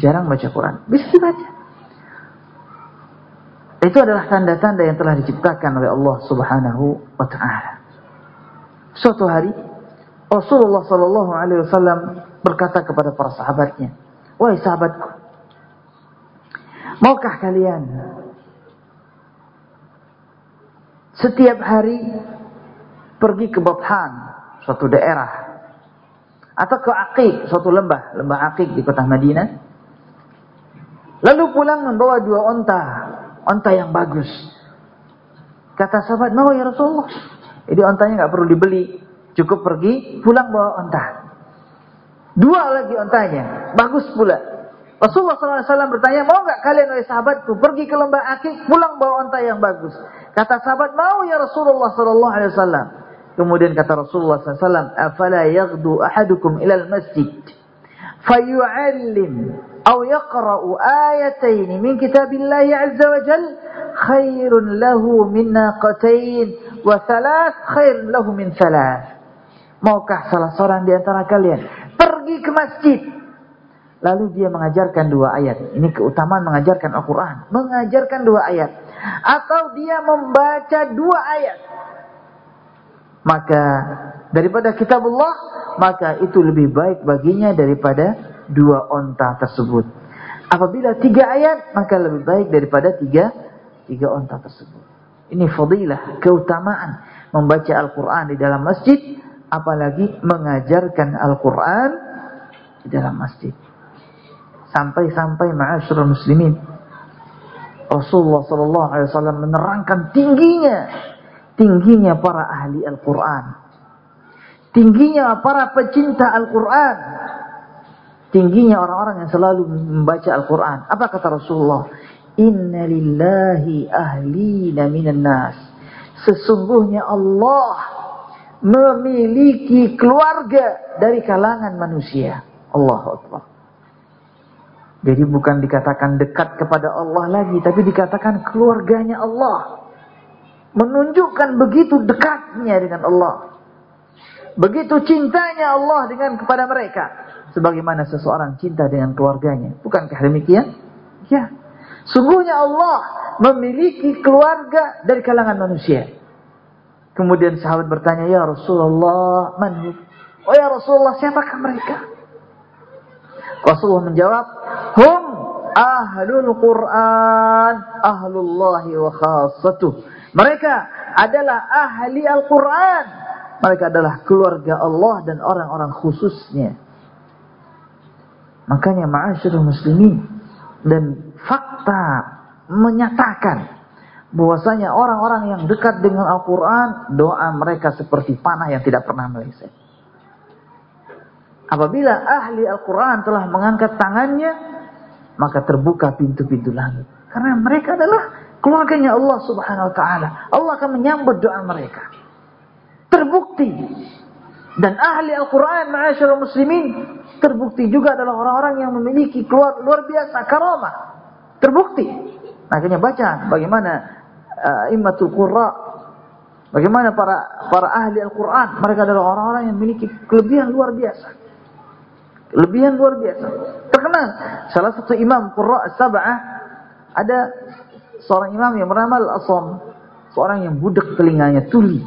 Jarang baca Quran. Bisa dibaca. Itu adalah tanda-tanda yang telah diciptakan oleh Allah Subhanahu wa taala. Suatu hari Rasulullah sallallahu alaihi wasallam berkata kepada para sahabatnya, "Wahai sahabatku, maukah kalian setiap hari pergi ke Bathan, suatu daerah, atau ke Aqiq, suatu lembah, lembah Aqiq di kota Madinah, lalu pulang membawa dua onta onta yang bagus. Kata sahabat, mau ya Rasulullah. Jadi ontanya nggak perlu dibeli, cukup pergi pulang bawa onta. Dua lagi ontanya, bagus pula. Rasulullah SAW bertanya, mau nggak kalian oleh sahabatku pergi ke lembah Akik, pulang bawa onta yang bagus? Kata sahabat, mau ya Rasulullah SAW. Kemudian kata Rasulullah SAW, afala yaghdu ahadukum ilal masjid, fayu'allim أو يقرأ آيتين من كتاب الله عز وجل خير له من ناقتين وثلاث خير له من ثلاث Maukah salah seorang di antara kalian pergi ke masjid lalu dia mengajarkan dua ayat. Ini keutamaan mengajarkan Al-Qur'an, mengajarkan dua ayat atau dia membaca dua ayat. Maka daripada kitabullah, maka itu lebih baik baginya daripada dua onta tersebut. Apabila tiga ayat, maka lebih baik daripada tiga, tiga onta tersebut. Ini fadilah, keutamaan membaca Al-Quran di dalam masjid, apalagi mengajarkan Al-Quran di dalam masjid. Sampai-sampai ma'asyurul muslimin. Rasulullah sallallahu alaihi wasallam menerangkan tingginya tingginya para ahli Al-Quran. Tingginya para pecinta Al-Quran tingginya orang-orang yang selalu membaca Al-Quran. Apa kata Rasulullah? Inna lillahi ahlina minan nas. Sesungguhnya Allah memiliki keluarga dari kalangan manusia. Allah Akbar. Jadi bukan dikatakan dekat kepada Allah lagi, tapi dikatakan keluarganya Allah. Menunjukkan begitu dekatnya dengan Allah. Begitu cintanya Allah dengan kepada mereka sebagaimana seseorang cinta dengan keluarganya. Bukankah demikian? Ya. Sungguhnya Allah memiliki keluarga dari kalangan manusia. Kemudian sahabat bertanya, "Ya Rasulullah, man Oh ya Rasulullah, siapakah mereka? Rasulullah menjawab, "Hum ahlul Quran, ahlullahi wa khassatuh." Mereka adalah ahli Al-Quran. Mereka adalah keluarga Allah dan orang-orang khususnya. Makanya ma'asyurul muslimin dan fakta menyatakan bahwasanya orang-orang yang dekat dengan Al-Quran doa mereka seperti panah yang tidak pernah meleset. Apabila ahli Al-Quran telah mengangkat tangannya, maka terbuka pintu-pintu langit. Karena mereka adalah keluarganya Allah subhanahu wa ta'ala. Allah akan menyambut doa mereka. Terbukti. Dan ahli Al-Quran, ma'asyarul muslimin, terbukti juga adalah orang-orang yang memiliki keluar, luar biasa karamah. Terbukti. Makanya baca bagaimana uh, immatul qurra bagaimana para para ahli Al-Qur'an mereka adalah orang-orang yang memiliki kelebihan luar biasa. Kelebihan luar biasa. Terkenal salah satu imam qurra sab'ah ada seorang imam yang bernama Al-Asam, seorang yang budak telinganya, tuli.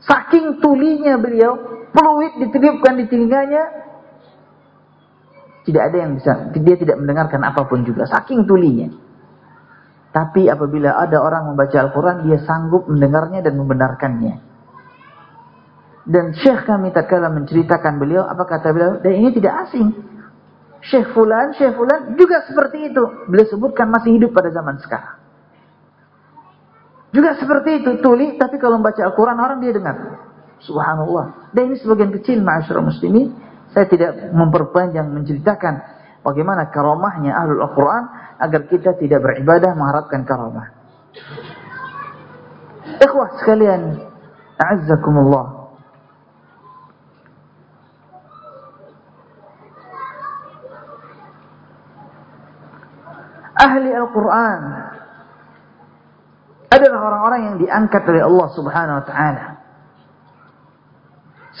Saking tulinya beliau, peluit ditiupkan di telinganya, tidak ada yang bisa, dia tidak mendengarkan apa pun juga, saking tulinya. Tapi apabila ada orang membaca Al-Quran, dia sanggup mendengarnya dan membenarkannya. Dan Syekh kami tak kala menceritakan beliau, apa kata beliau? Dan ini tidak asing. Syekh Fulan, Syekh Fulan juga seperti itu. Beliau sebutkan masih hidup pada zaman sekarang. Juga seperti itu, tuli, tapi kalau membaca Al-Quran orang dia dengar. Subhanallah. Dan ini sebagian kecil ma'asyurah muslimin. Saya tidak memperpanjang menceritakan bagaimana karamahnya ahlul Al-Quran agar kita tidak beribadah mengharapkan karamah. Ikhwah sekalian, a'azzakumullah. Ahli Al-Quran adalah orang-orang yang diangkat oleh Allah Subhanahu wa taala.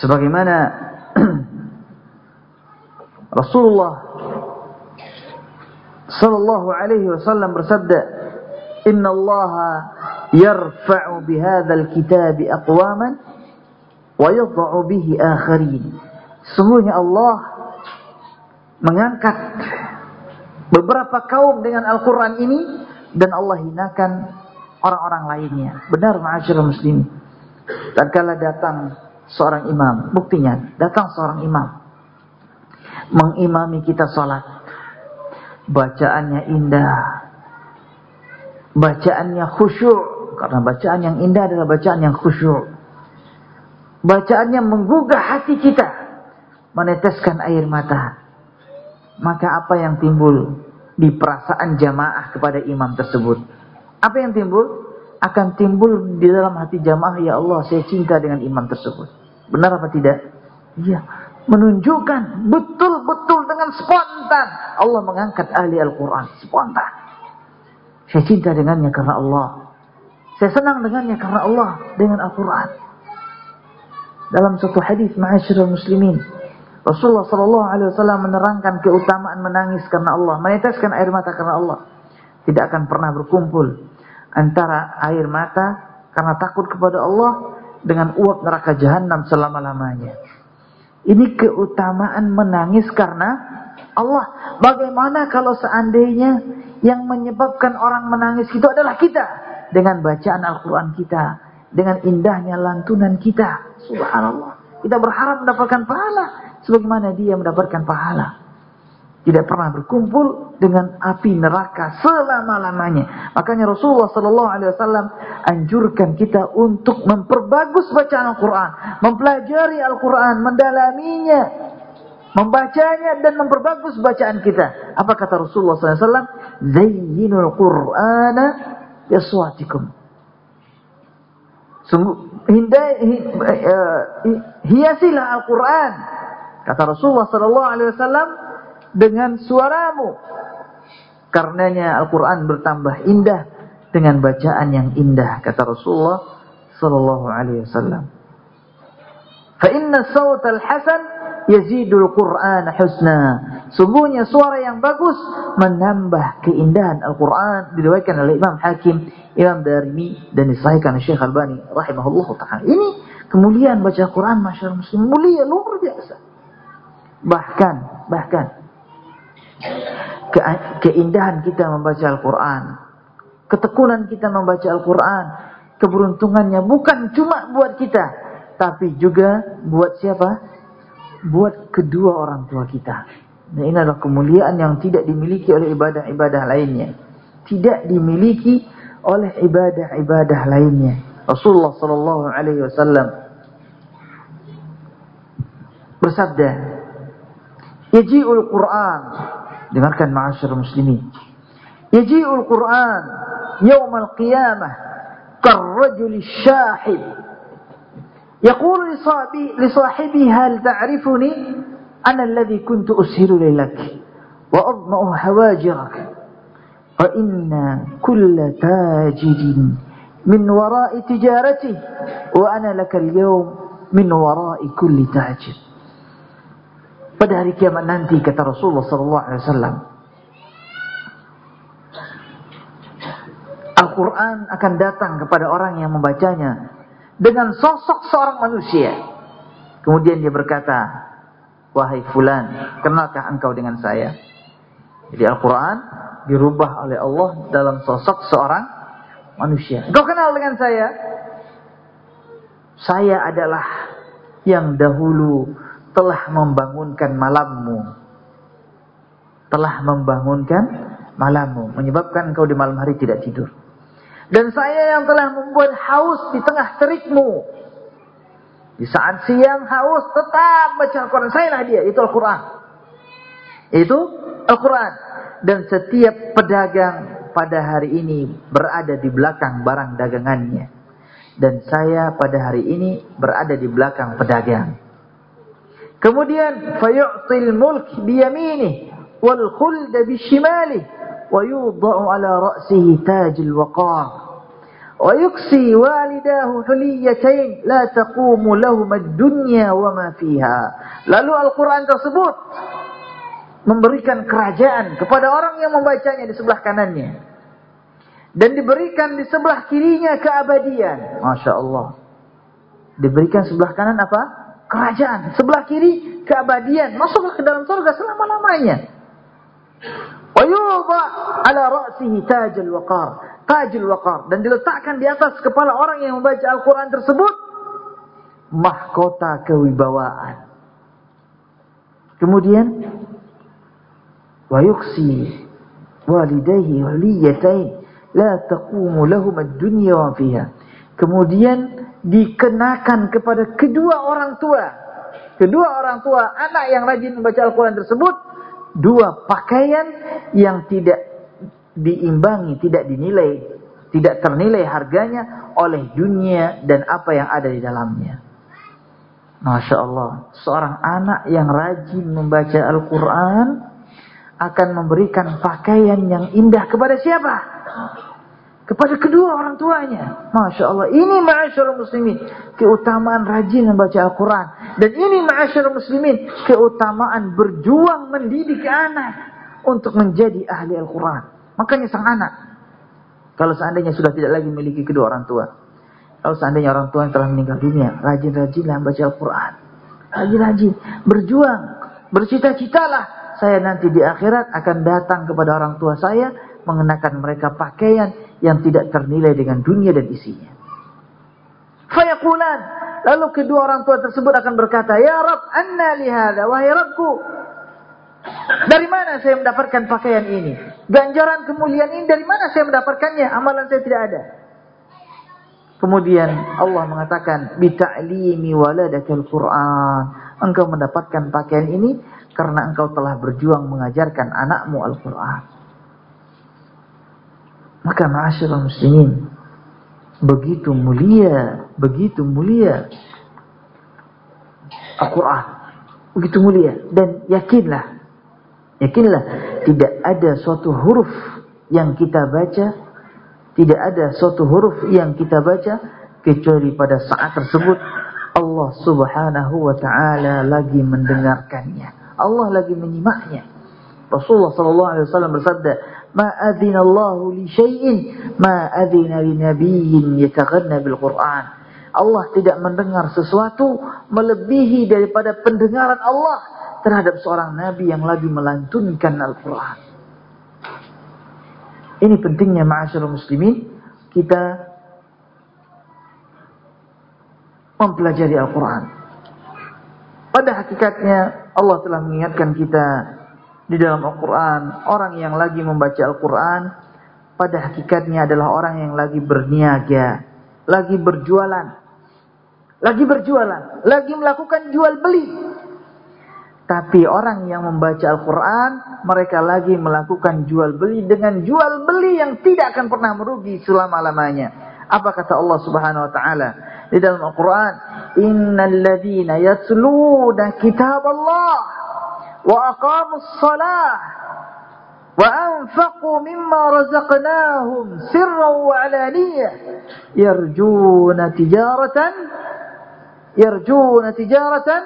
Sebagaimana Rasulullah sallallahu alaihi wasallam bersabda, "Inna Allah yarfa'u bihadzal kitab aqwaman wa yadh'u bihi akharin." Sungguhnya Allah mengangkat beberapa kaum dengan Al-Qur'an ini dan Allah hinakan orang-orang lainnya. Benar ma'asyiral muslimin. Tatkala datang seorang imam, buktinya datang seorang imam mengimami kita salat bacaannya indah, bacaannya khusyuk, karena bacaan yang indah adalah bacaan yang khusyuk. Bacaannya menggugah hati kita, meneteskan air mata. Maka apa yang timbul di perasaan jamaah kepada imam tersebut? Apa yang timbul? Akan timbul di dalam hati jamaah, ya Allah saya cinta dengan imam tersebut. Benar apa tidak? Iya menunjukkan betul-betul dengan spontan Allah mengangkat ahli Al-Quran spontan saya cinta dengannya karena Allah saya senang dengannya karena Allah dengan Al-Quran dalam satu hadis ma'asyirul muslimin Rasulullah sallallahu alaihi wasallam menerangkan keutamaan menangis karena Allah meneteskan air mata karena Allah tidak akan pernah berkumpul antara air mata karena takut kepada Allah dengan uap neraka jahanam selama-lamanya ini keutamaan menangis karena Allah. Bagaimana kalau seandainya yang menyebabkan orang menangis itu adalah kita. Dengan bacaan Al-Quran kita. Dengan indahnya lantunan kita. Subhanallah. Kita berharap mendapatkan pahala. Sebagaimana dia mendapatkan pahala tidak pernah berkumpul dengan api neraka selama-lamanya. Makanya Rasulullah sallallahu alaihi wasallam anjurkan kita untuk memperbagus bacaan Al-Qur'an, mempelajari Al-Qur'an, mendalaminya, membacanya dan memperbagus bacaan kita. Apa kata Rasulullah sallallahu alaihi wasallam? Zayyinul Qur'ana yaswatikum. Sungguh hindai hi, uh, hiasilah Al-Qur'an. Kata Rasulullah sallallahu alaihi wasallam dengan suaramu. Karenanya Al-Quran bertambah indah dengan bacaan yang indah. Kata Rasulullah Sallallahu Alaihi Wasallam. Fa inna sawt al-hasan yazidul Quran husna. Sungguhnya suara yang bagus menambah keindahan Al-Quran. Diriwayatkan oleh Imam Hakim, Imam Darimi dan disahihkan oleh Syekh Albani rahimahullah taala. Ini kemuliaan baca Quran masyarakat muslim mulia luar biasa. Bahkan, bahkan ke keindahan kita membaca Al-Quran, ketekunan kita membaca Al-Quran, keberuntungannya bukan cuma buat kita, tapi juga buat siapa? Buat kedua orang tua kita. Dan ini adalah kemuliaan yang tidak dimiliki oleh ibadah-ibadah lainnya. Tidak dimiliki oleh ibadah-ibadah lainnya. Rasulullah sallallahu alaihi wasallam bersabda Yaji'ul Quran. Dengarkan ma'asyar muslimin. Yaji'ul Quran يوم القيامة كالرجل الشاحب يقول لصاحبه هل تعرفني أنا الذي كنت أسهل لك وأضمأ حواجرك وإن كل تاجر من وراء تجارته وأنا لك اليوم من وراء كل تاجر Pada hari kiamat nanti kata Rasulullah sallallahu alaihi wasallam Al-Quran akan datang kepada orang yang membacanya dengan sosok seorang manusia. Kemudian dia berkata, Wahai fulan, kenalkah engkau dengan saya? Jadi Al-Quran dirubah oleh Allah dalam sosok seorang manusia. Engkau kenal dengan saya? Saya adalah yang dahulu telah membangunkan malammu. Telah membangunkan malammu. Menyebabkan engkau di malam hari tidak tidur. Dan saya yang telah membuat haus di tengah terikmu. Di saat siang haus tetap baca Al-Quran. Saya lah dia, itu Al-Quran. Itu Al-Quran. Dan setiap pedagang pada hari ini berada di belakang barang dagangannya. Dan saya pada hari ini berada di belakang pedagang. Kemudian fayu'til mulk biyaminih wal khuld bishimalih wa yudha'u ala ra'sihi tajul waqar. Wa yuksi walidahu huliyatain la taqumu lahum ad-dunya wa ma fiha. Lalu Al-Qur'an tersebut memberikan kerajaan kepada orang yang membacanya di sebelah kanannya dan diberikan di sebelah kirinya keabadian. Masya Allah. Diberikan sebelah kanan apa? Kerajaan sebelah kiri keabadian masuklah ke dalam surga selama-lamanya Wayuba ala ra'sihi tajul waqar. Tajul waqar. Dan diletakkan di atas kepala orang yang membaca Al-Quran tersebut. Mahkota kewibawaan. Kemudian. Wayuksi walidayhi waliyatain. La taqumu lahum ad-dunya wa fiha. Kemudian dikenakan kepada kedua orang tua. Kedua orang tua anak yang rajin membaca Al-Quran tersebut dua pakaian yang tidak diimbangi, tidak dinilai, tidak ternilai harganya oleh dunia dan apa yang ada di dalamnya. Masya Allah, seorang anak yang rajin membaca Al-Quran akan memberikan pakaian yang indah kepada siapa? Kepada kedua orang tuanya. Masya Allah. Ini ma'asyar muslimin. Keutamaan rajin membaca Al-Quran. Dan ini ma'asyar muslimin. Keutamaan berjuang mendidik anak. Untuk menjadi ahli Al-Quran. Makanya sang anak. Kalau seandainya sudah tidak lagi memiliki kedua orang tua. Kalau seandainya orang tua yang telah meninggal dunia. Rajin-rajinlah membaca Al-Quran. Rajin-rajin. Berjuang. Bercita-citalah. Saya nanti di akhirat akan datang kepada orang tua saya. Mengenakan mereka pakaian yang tidak ternilai dengan dunia dan isinya. Fayakulan. Lalu kedua orang tua tersebut akan berkata, Ya Rab, anna lihada, wahai Rabku. Dari mana saya mendapatkan pakaian ini? Ganjaran kemuliaan ini dari mana saya mendapatkannya? Amalan saya tidak ada. Kemudian Allah mengatakan, Bita'limi waladakal Qur'an. Engkau mendapatkan pakaian ini karena engkau telah berjuang mengajarkan anakmu Al-Quran. Maka ma'asyiral muslimin begitu mulia, begitu mulia Al-Qur'an. Begitu mulia dan yakinlah yakinlah tidak ada suatu huruf yang kita baca tidak ada suatu huruf yang kita baca kecuali pada saat tersebut Allah Subhanahu wa taala lagi mendengarkannya. Allah lagi menyimaknya. Rasulullah sallallahu alaihi wasallam bersabda, Ma'adzinallahu li syai'in ma'adzina li nabiyyin yataghanna bil Qur'an. Allah tidak mendengar sesuatu melebihi daripada pendengaran Allah terhadap seorang nabi yang lagi melantunkan Al-Qur'an. Ini pentingnya ma'asyiral muslimin kita mempelajari Al-Qur'an. Pada hakikatnya Allah telah mengingatkan kita di dalam Al-Quran. Orang yang lagi membaca Al-Quran pada hakikatnya adalah orang yang lagi berniaga, lagi berjualan, lagi berjualan, lagi melakukan jual beli. Tapi orang yang membaca Al-Quran, mereka lagi melakukan jual beli dengan jual beli yang tidak akan pernah merugi selama-lamanya. Apa kata Allah Subhanahu wa taala di dalam Al-Qur'an? Innal ladzina yatluna kitab Allah wa anfaqu mimma razaqnahum sirran wa alaniyah yarjuna tijaratan yarjuna tijaratan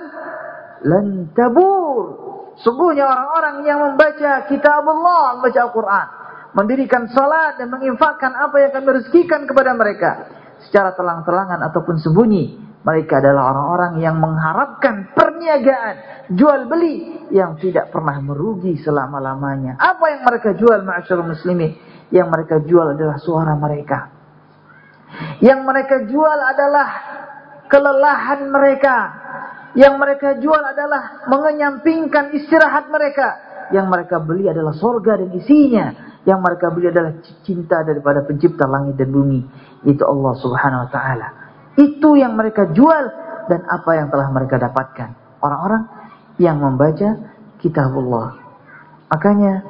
lan tabur. Sungguhnya orang-orang yang membaca kitab Allah, membaca Al-Quran, mendirikan salat dan menginfakkan apa yang akan merezekikan kepada mereka secara telang-telangan ataupun sembunyi. Mereka adalah orang-orang yang mengharapkan perniagaan, jual beli yang tidak pernah merugi selama-lamanya. Apa yang mereka jual ma'asyarul muslimin? Yang mereka jual adalah suara mereka. Yang mereka jual adalah kelelahan mereka, yang mereka jual adalah mengenyampingkan istirahat mereka. Yang mereka beli adalah sorga dan isinya. Yang mereka beli adalah cinta daripada pencipta langit dan bumi. Itu Allah subhanahu wa ta'ala. Itu yang mereka jual dan apa yang telah mereka dapatkan. Orang-orang yang membaca kitabullah. Makanya,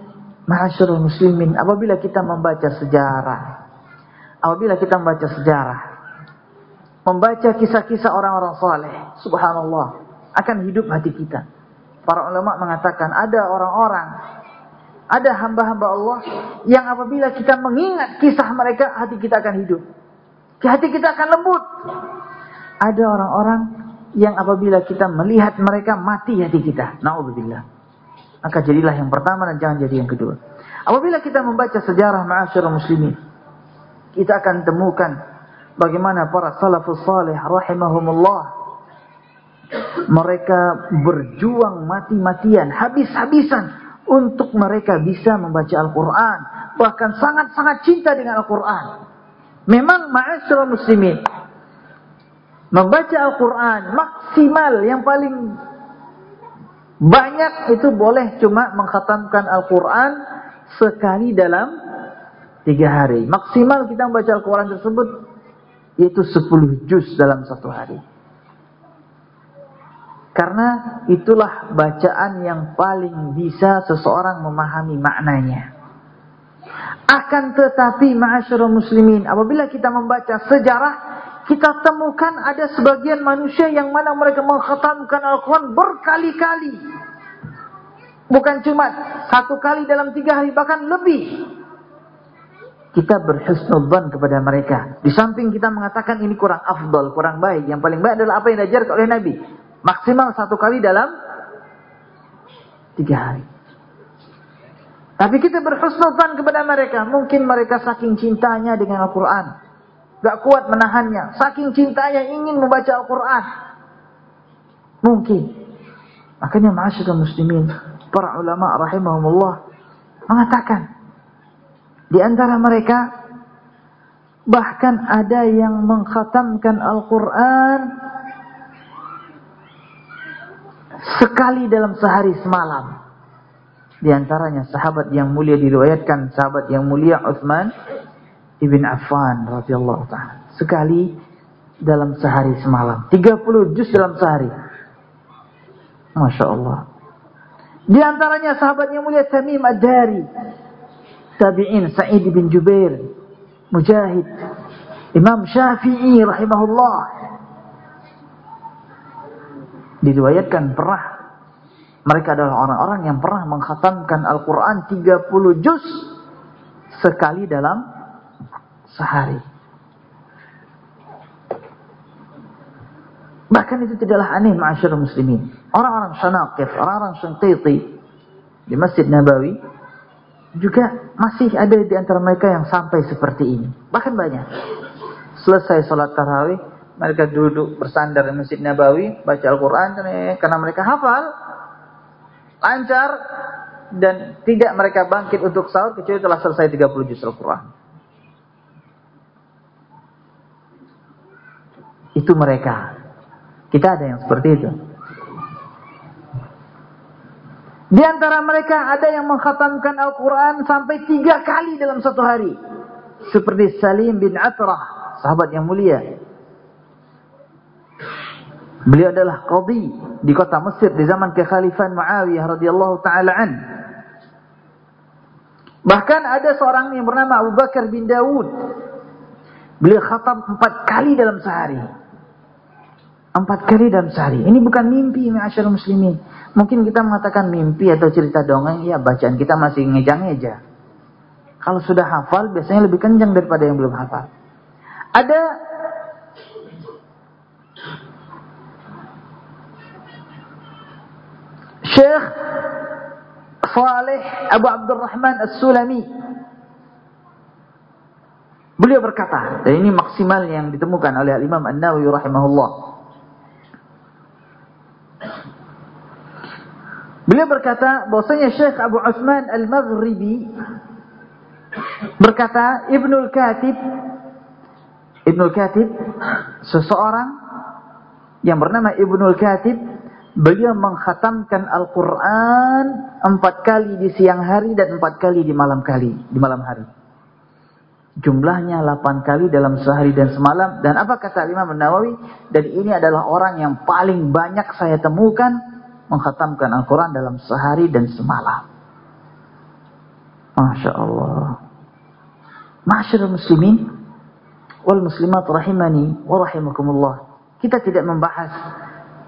ma'asyurul muslimin, apabila kita membaca sejarah. Apabila kita membaca sejarah membaca kisah-kisah orang-orang saleh, subhanallah, akan hidup hati kita. Para ulama mengatakan ada orang-orang, ada hamba-hamba Allah yang apabila kita mengingat kisah mereka, hati kita akan hidup. Hati kita akan lembut. Ada orang-orang yang apabila kita melihat mereka mati hati kita. Nauzubillah. Maka jadilah yang pertama dan jangan jadi yang kedua. Apabila kita membaca sejarah ma'asyarul muslimin, kita akan temukan bagaimana para salafus salih rahimahumullah mereka berjuang mati-matian, habis-habisan untuk mereka bisa membaca Al-Quran. Bahkan sangat-sangat cinta dengan Al-Quran. Memang ma'asyurah muslimin. Membaca Al-Quran maksimal yang paling banyak itu boleh cuma mengkhatamkan Al-Quran sekali dalam tiga hari. Maksimal kita membaca Al-Quran tersebut yaitu 10 juz dalam satu hari. Karena itulah bacaan yang paling bisa seseorang memahami maknanya. Akan tetapi ma'asyurul muslimin, apabila kita membaca sejarah, kita temukan ada sebagian manusia yang mana mereka mengkhatamkan Al-Quran berkali-kali. Bukan cuma satu kali dalam tiga hari, bahkan lebih kita berhusnudzan kepada mereka. Di samping kita mengatakan ini kurang afdal, kurang baik. Yang paling baik adalah apa yang diajarkan oleh Nabi. Maksimal satu kali dalam tiga hari. Tapi kita berhusnudzan kepada mereka. Mungkin mereka saking cintanya dengan Al-Quran. Gak kuat menahannya. Saking cintanya ingin membaca Al-Quran. Mungkin. Makanya ma'asyurah muslimin. Para ulama rahimahumullah. Mengatakan. Di antara mereka bahkan ada yang mengkhatamkan Al-Quran sekali dalam sehari semalam. Di antaranya sahabat yang mulia diriwayatkan sahabat yang mulia Uthman ibn Affan radhiyallahu taala. Sekali dalam sehari semalam. 30 juz dalam sehari. Masya Allah. Di antaranya sahabat yang mulia Tamim Ad-Dari tabi'in Sa'id bin Jubair, Mujahid, Imam Syafi'i rahimahullah. Diriwayatkan pernah mereka adalah orang-orang yang pernah mengkhatamkan Al-Quran 30 juz sekali dalam sehari. Bahkan itu tidaklah aneh ma'asyur muslimin. Orang-orang Syanaqif, orang-orang Syantiti di Masjid Nabawi juga masih ada di antara mereka yang sampai seperti ini. Bahkan banyak. Selesai sholat tarawih, mereka duduk bersandar di Masjid Nabawi, baca Al-Quran, karena mereka hafal, lancar, dan tidak mereka bangkit untuk sahur, kecuali telah selesai 30 juz Al-Quran. Itu mereka. Kita ada yang seperti itu. Di antara mereka ada yang mengkhatamkan Al-Quran sampai tiga kali dalam satu hari. Seperti Salim bin Atrah, sahabat yang mulia. Beliau adalah qadhi di kota Mesir di zaman kekhalifan Muawiyah radhiyallahu taala an. Bahkan ada seorang yang bernama Abu Bakar bin Dawud. Beliau khatam empat kali dalam sehari. Empat kali dalam sehari. Ini bukan mimpi, ma'asyar muslimin. Mungkin kita mengatakan mimpi atau cerita dongeng, ya bacaan kita masih ngejang-ngeja. Kalau sudah hafal, biasanya lebih kencang daripada yang belum hafal. Ada Syekh Saleh Abu Abdurrahman As-Sulami. Beliau berkata, dan ini maksimal yang ditemukan oleh Imam An-Nawawi rahimahullah. Beliau berkata bahwasanya Syekh Abu Utsman Al-Maghribi berkata Ibnul Katib Ibnul Katib seseorang yang bernama Ibnul Katib beliau menghatamkan Al-Quran empat kali di siang hari dan empat kali di malam kali di malam hari. Jumlahnya delapan kali dalam sehari dan semalam. Dan apa kata Imam Nawawi? Dan ini adalah orang yang paling banyak saya temukan menghatamkan Al-Quran dalam sehari dan semalam. Masya Allah. Masyarakat muslimin wal muslimat rahimani wa rahimakumullah. Kita tidak membahas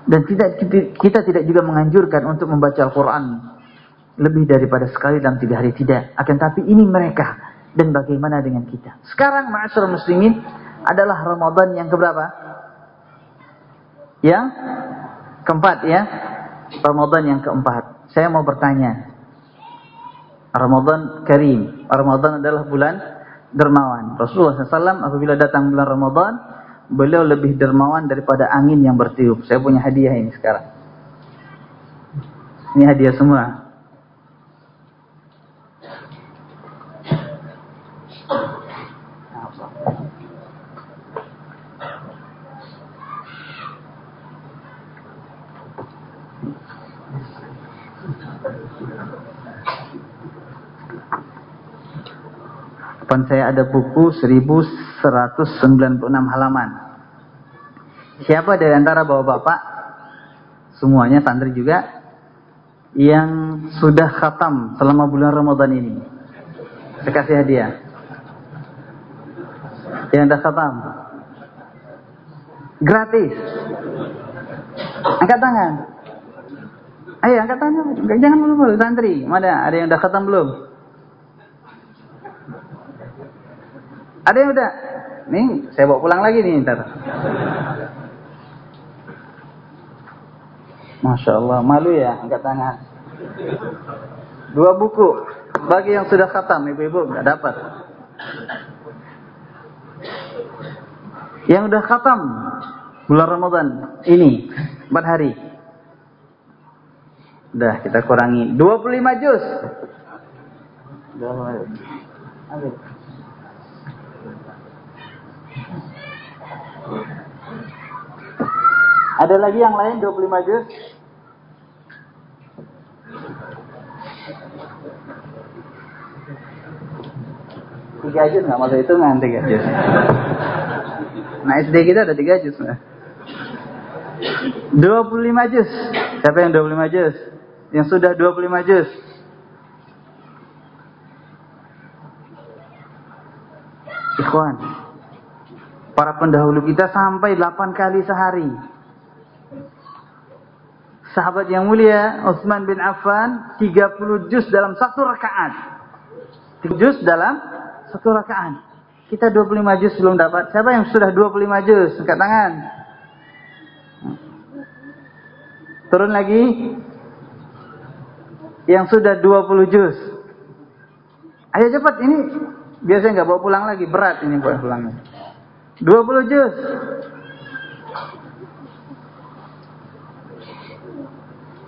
dan tidak kita tidak juga menganjurkan untuk membaca Al-Quran lebih daripada sekali dalam tiga hari tidak. Akan tapi ini mereka dan bagaimana dengan kita. Sekarang ma'asyur muslimin adalah Ramadan yang keberapa? Yang keempat ya. Ramadan yang keempat. Saya mau bertanya. Ramadan Karim. Ramadan adalah bulan dermawan. Rasulullah SAW apabila datang bulan Ramadan beliau lebih dermawan daripada angin yang bertiup. Saya punya hadiah ini sekarang. Ini hadiah semua. Depan saya ada buku 1196 halaman. Siapa dari antara bapak-bapak, semuanya santri juga, yang sudah khatam selama bulan Ramadan ini? Saya kasih hadiah. Yang sudah khatam. Gratis. Angkat tangan. Ayo angkat tangan. Jangan dulu santri. Mana? Ada yang sudah khatam belum? Ada yang udah? Nih, saya bawa pulang lagi nih ntar. Masya Allah, malu ya angkat tangan. Dua buku. Bagi yang sudah khatam, ibu-ibu nggak dapat. Yang udah khatam bulan Ramadan ini empat hari. Udah kita kurangi 25 juz. Udah, Ada lagi yang lain 25 juz? Tiga juz nggak masuk hitungan tiga juz. Nah SD kita ada tiga juz. Nah. 25 juz. Siapa yang 25 juz? Yang sudah 25 juz? Ikhwan, pendahulu kita sampai 8 kali sehari. Sahabat yang mulia Utsman bin Affan 30 juz dalam satu rakaat. 30 juz dalam satu rakaat. Kita 25 juz belum dapat. Siapa yang sudah 25 juz? Angkat tangan. Turun lagi. Yang sudah 20 juz. Ayo cepat ini biasanya nggak bawa pulang lagi berat ini bawa pulangnya. 20 juz.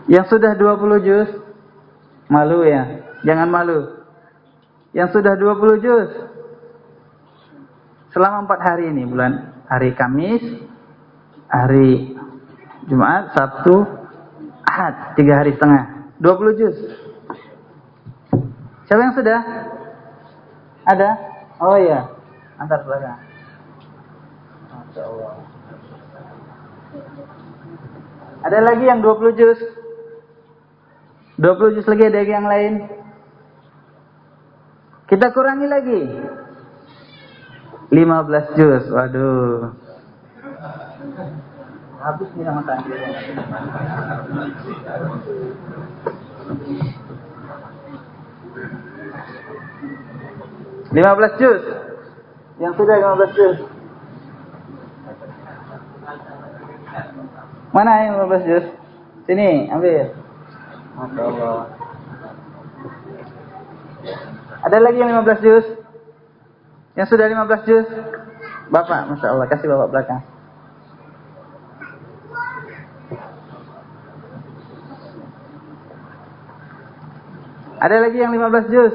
Yang sudah 20 juz malu ya. Jangan malu. Yang sudah 20 juz selama 4 hari ini bulan hari Kamis, hari Jumat, Sabtu, Ahad, 3 hari setengah. 20 juz. Siapa yang sudah? Ada? Oh iya. Antar belakang. Ada lagi yang 20 juz? 20 juz lagi ada yang lain? Kita kurangi lagi. 15 juz. Waduh. Habis nih sama tadi. Lima belas juz. Yang sudah lima belas juz. Mana yang lima belas juz? Sini, ambil. Masya Allah. Ada lagi yang lima belas juz? Yang sudah lima belas juz? Bapak, Masya Allah. Kasih bapak belakang. Ada lagi yang 15 juz?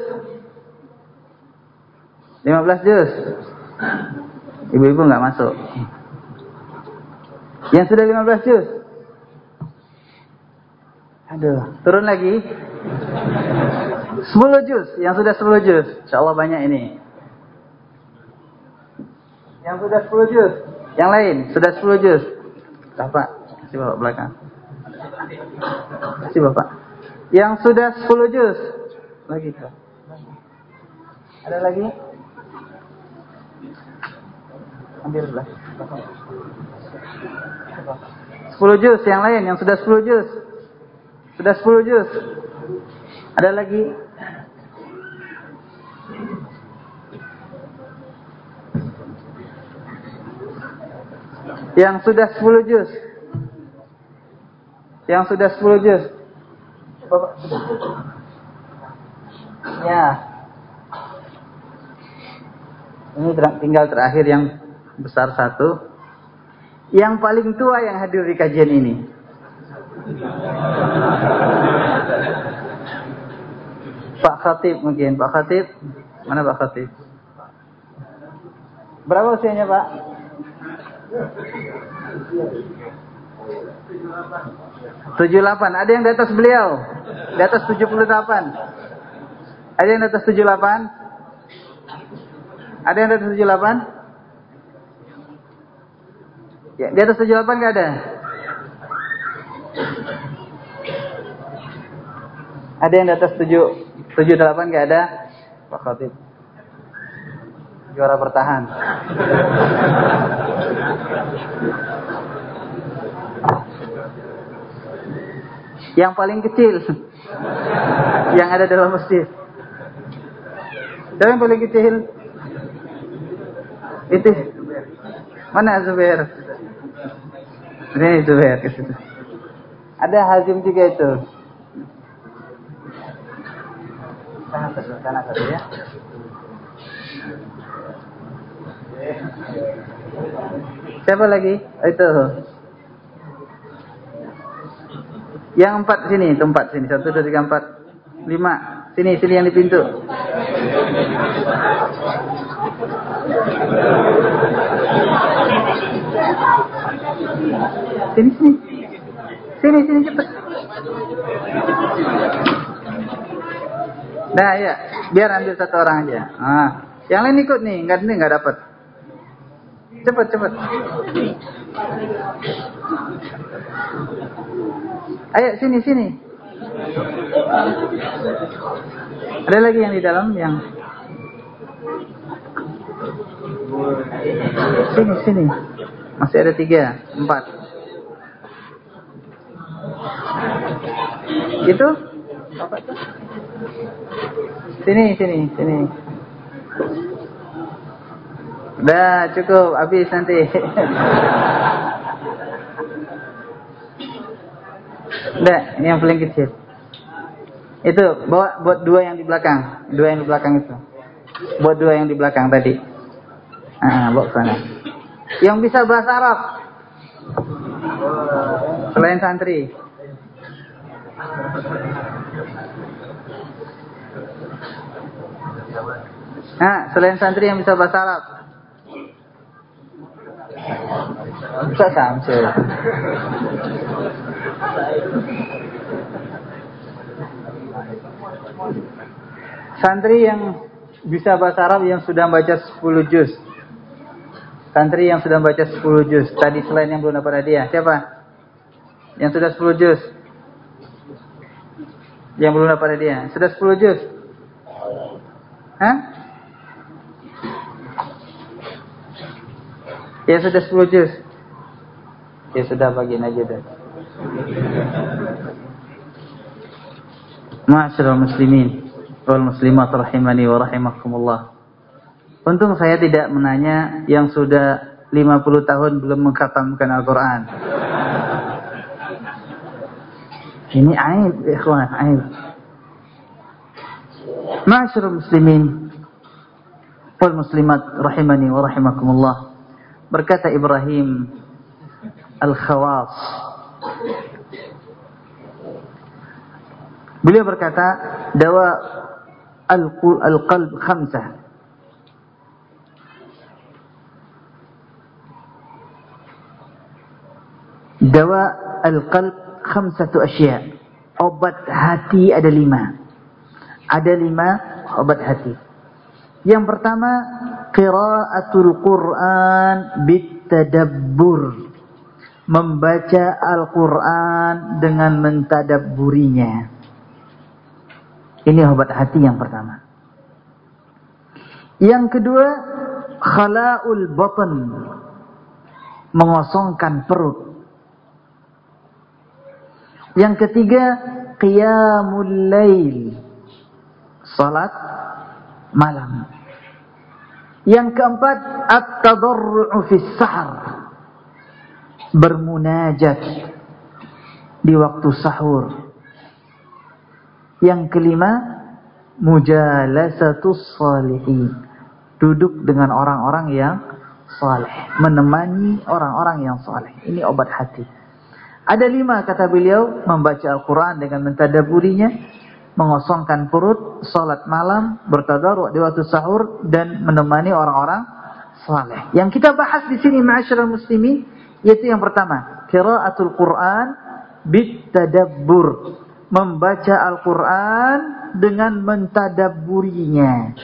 15 juz. Ibu-ibu nggak masuk. Yang sudah 15 juz? Aduh, turun lagi. 10 juz, yang sudah 10 juz. Insyaallah banyak ini. Yang sudah 10 juz. Yang lain sudah 10 juz. Bapak, kasih bapak belakang. Kasih bapak. Yang sudah 10 juz. Lagi tuh. Ada lagi? Ambil belah. 10 juz yang lain yang sudah 10 juz. Sudah 10 juz. Ada lagi? Yang sudah 10 juz. Yang sudah 10 juz. Ya. Ini tinggal terakhir yang besar satu. Yang paling tua yang hadir di kajian ini. Pak Khatib mungkin. Pak Khatib. Mana Pak Khatib? Berapa usianya Pak? 78. Ada yang di atas beliau? Di atas 78. Ada yang di atas 78? Ada yang di atas 78? Ya, di atas 78 enggak ada? Ada yang di atas 7 78 enggak ada? Pak Khatib. Juara bertahan. Yang paling kecil yang ada dalam masjid. Siapa yang paling kecil? Itu. Mana Zubair? Ini Zubair ke situ. Ada Hazim juga itu. Sana satu, sana satu ya. Siapa lagi? Itu. Yang empat sini, tempat sini. Satu, dua, tiga, empat, lima. Sini, sini yang di pintu. Sini, sini. Sini, sini cepat. Nah, ya. Biar ambil satu orang aja. Ah. Yang lain ikut nih. Enggak ini enggak dapat. Cepat, cepat. Ayo sini sini. Ada lagi yang di dalam yang sini sini. Masih ada tiga, empat. Itu? Sini sini sini. Udah cukup habis nanti. Udah, ini yang paling kecil. Itu bawa buat dua yang di belakang, dua yang di belakang itu. Buat dua yang di belakang tadi. Ah, bawa sana. Yang bisa bahasa Arab. Selain santri. Nah, selain santri yang bisa bahasa Arab. Bisa samsul. Santri yang bisa bahasa Arab yang sudah baca 10 juz. Santri yang sudah baca 10 juz. Tadi selain yang belum dapat hadiah. Siapa? Yang sudah 10 juz. Yang belum dapat hadiah. Sudah 10 juz. Hah? Ya sudah 10 juz. Ya sudah bagian aja dah. Ma'asyiral muslimin wal muslimat rahimani wa rahimakumullah. Untung saya tidak menanya yang sudah 50 tahun belum mengkhatamkan Al-Qur'an. Ini aib, ikhwan, aib. Ma'asyiral muslimin wal muslimat rahimani wa rahimakumullah. Berkata Ibrahim Al-Khawas Beliau berkata, dawa al-qalb khamsah. Dawa al-qalb khamsatu asya. Obat hati ada lima. Ada lima obat hati. Yang pertama, qiraatul Qur'an bitadabbur. Membaca Al-Quran dengan mentadabburinya. Ini obat hati yang pertama. Yang kedua, khala'ul batan. Mengosongkan perut. Yang ketiga, qiyamul lail. Salat malam. Yang keempat, at-tadarru'u fis sahar. Bermunajat di waktu sahur. Yang kelima, mujalasatus salihin. Duduk dengan orang-orang yang saleh, menemani orang-orang yang saleh. Ini obat hati. Ada lima kata beliau, membaca Al-Quran dengan mentadaburinya, mengosongkan perut, salat malam, bertadaruk di waktu sahur, dan menemani orang-orang saleh. Yang kita bahas di sini, ma'asyiral muslimin, yaitu yang pertama, qiraatul Quran bitadabbur membaca Al-Quran dengan mentadaburinya.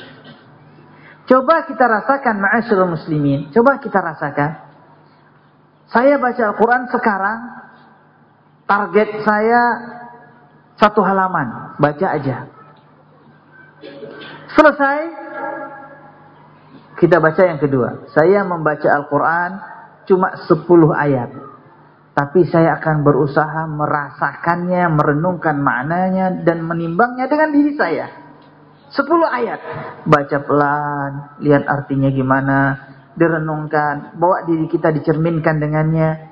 Coba kita rasakan ma'asyurul muslimin. Coba kita rasakan. Saya baca Al-Quran sekarang. Target saya satu halaman. Baca aja. Selesai. Kita baca yang kedua. Saya membaca Al-Quran cuma 10 ayat. Tapi saya akan berusaha merasakannya, merenungkan maknanya, dan menimbangnya dengan diri saya. Sepuluh ayat. Baca pelan, lihat artinya gimana, direnungkan, bawa diri kita dicerminkan dengannya.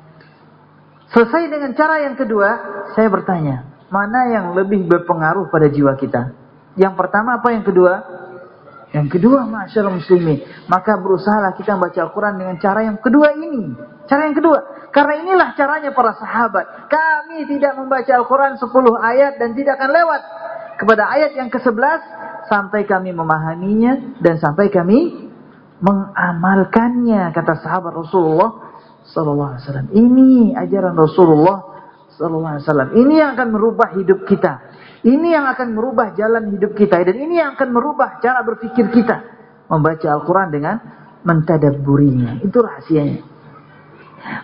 Selesai dengan cara yang kedua, saya bertanya, mana yang lebih berpengaruh pada jiwa kita? Yang pertama apa yang kedua? Yang kedua, masyarakat muslimin. Maka berusahalah kita membaca Al-Quran dengan cara yang kedua ini. Cara yang kedua. Karena inilah caranya para sahabat. Kami tidak membaca Al-Quran 10 ayat dan tidak akan lewat kepada ayat yang ke-11 sampai kami memahaminya dan sampai kami mengamalkannya kata sahabat Rasulullah sallallahu alaihi wasallam. Ini ajaran Rasulullah sallallahu alaihi wasallam. Ini yang akan merubah hidup kita. Ini yang akan merubah jalan hidup kita dan ini yang akan merubah cara berpikir kita. Membaca Al-Quran dengan mentadabburinya. Itu rahasianya.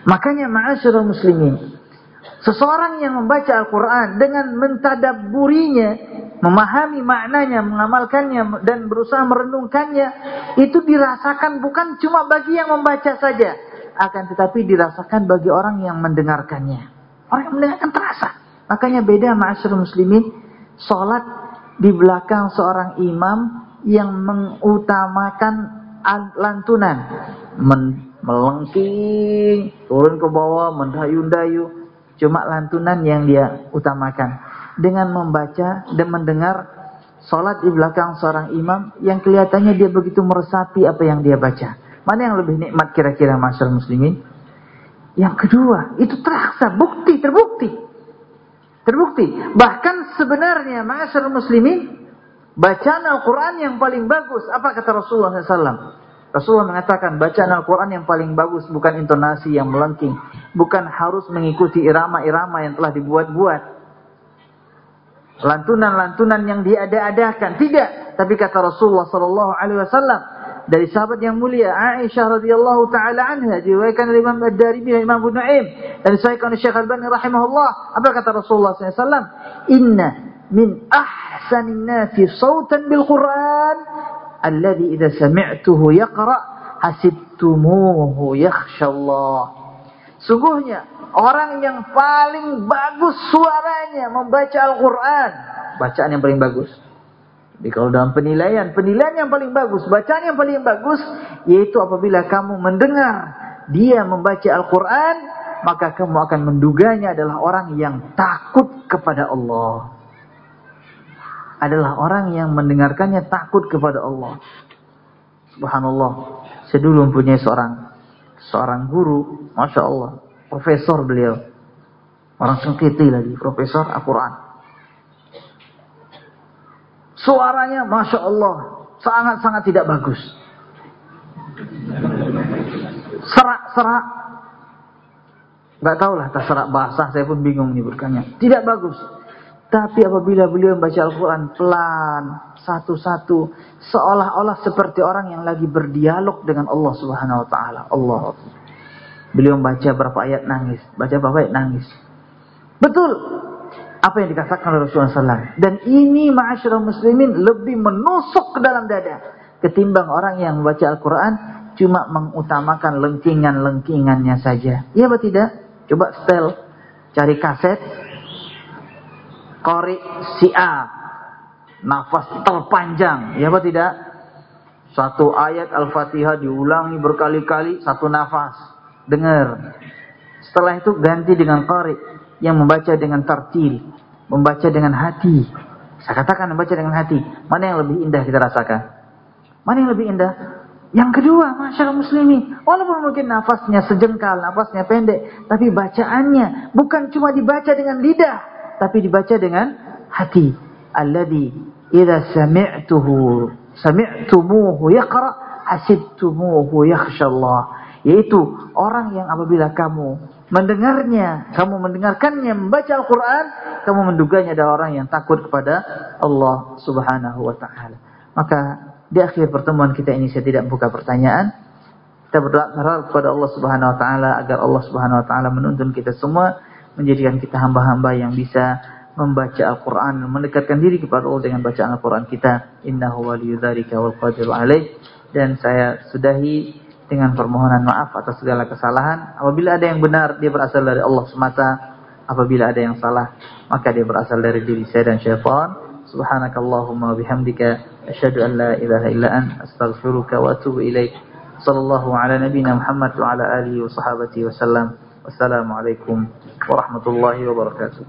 Makanya ma'asyurul muslimin. Seseorang yang membaca Al-Quran dengan mentadabburinya, memahami maknanya, mengamalkannya, dan berusaha merenungkannya, itu dirasakan bukan cuma bagi yang membaca saja, akan tetapi dirasakan bagi orang yang mendengarkannya. Orang yang mendengarkan terasa. Makanya beda ma'asyurul muslimin, sholat di belakang seorang imam yang mengutamakan lantunan. Men melengking, turun ke bawah, mendayu-dayu. Cuma lantunan yang dia utamakan. Dengan membaca dan mendengar sholat di belakang seorang imam yang kelihatannya dia begitu meresapi apa yang dia baca. Mana yang lebih nikmat kira-kira masyarakat muslimin? Yang kedua, itu terasa, bukti, terbukti. Terbukti. Bahkan sebenarnya masyarakat muslimin, bacaan Al-Quran yang paling bagus. Apa kata Rasulullah SAW? Rasulullah mengatakan bacaan Al-Quran yang paling bagus bukan intonasi yang melengking. Bukan harus mengikuti irama-irama yang telah dibuat-buat. Lantunan-lantunan yang diada-adakan. Tidak. Tapi kata Rasulullah Wasallam, dari sahabat yang mulia Aisyah radhiyallahu taala anha diriwayatkan oleh Imam Ad-Darimi dan Imam Abu Nuaim dan disahihkan oleh Syekh Al-Albani rahimahullah. Apa kata Rasulullah SAW inna min ahsanin nasi sautan bil Quran alladhi idza sami'tuhu yaqra hasibtumuhu yakhsha Allah sungguhnya orang yang paling bagus suaranya membaca Al-Quran. Bacaan yang paling bagus jadi kalau dalam penilaian, penilaian yang paling bagus, bacaan yang paling bagus, yaitu apabila kamu mendengar dia membaca Al-Quran, maka kamu akan menduganya adalah orang yang takut kepada Allah. Adalah orang yang mendengarkannya takut kepada Allah. Subhanallah. Saya dulu mempunyai seorang seorang guru, Masya Allah, profesor beliau. Orang sengketi lagi, profesor Al-Quran. Suaranya Masya Allah. Sangat-sangat tidak bagus. Serak-serak. Gak tahulah terserak bahasa. Saya pun bingung menyebutkannya. Tidak bagus. Tapi apabila beliau membaca Al-Quran pelan. Satu-satu. Seolah-olah seperti orang yang lagi berdialog dengan Allah Subhanahu Wa Taala. Allah. Beliau membaca berapa ayat nangis. Baca berapa ayat nangis. Betul apa yang dikatakan oleh Rasulullah SAW. Dan ini ma'asyurah muslimin lebih menusuk ke dalam dada. Ketimbang orang yang membaca Al-Quran cuma mengutamakan lengkingan-lengkingannya saja. Iya atau tidak? Coba setel. Cari kaset. Kori si A. Nafas terpanjang. Iya atau tidak? Satu ayat Al-Fatihah diulangi berkali-kali. Satu nafas. Dengar. Setelah itu ganti dengan kori yang membaca dengan tartil, membaca dengan hati. Saya katakan membaca dengan hati. Mana yang lebih indah kita rasakan? Mana yang lebih indah? Yang kedua, masyarakat muslimi. Walaupun mungkin nafasnya sejengkal, nafasnya pendek. Tapi bacaannya bukan cuma dibaca dengan lidah. Tapi dibaca dengan hati. Alladhi idha sami'tuhu sami'tumuhu yaqra hasibtumuhu yakhshallah. Yaitu orang yang apabila kamu mendengarnya, kamu mendengarkannya membaca Al-Quran, kamu menduganya adalah orang yang takut kepada Allah Subhanahu wa taala. Maka di akhir pertemuan kita ini saya tidak buka pertanyaan. Kita berdoa kepada Allah Subhanahu wa taala agar Allah Subhanahu wa taala menuntun kita semua menjadikan kita hamba-hamba yang bisa membaca Al-Quran, mendekatkan diri kepada Allah dengan bacaan Al-Quran kita. Innahu waliyudzalika. Dan saya sudahi dengan permohonan maaf atas segala kesalahan. Apabila ada yang benar, dia berasal dari Allah semata. Apabila ada yang salah, maka dia berasal dari diri saya dan syaitan. Subhanakallahumma bihamdika asyhadu an la ilaha illa an astaghfiruka wa atubu ilaik. Sallallahu ala nabiyyina Muhammad wa ala alihi wa sahabati wasallam. Wassalamualaikum warahmatullahi wabarakatuh.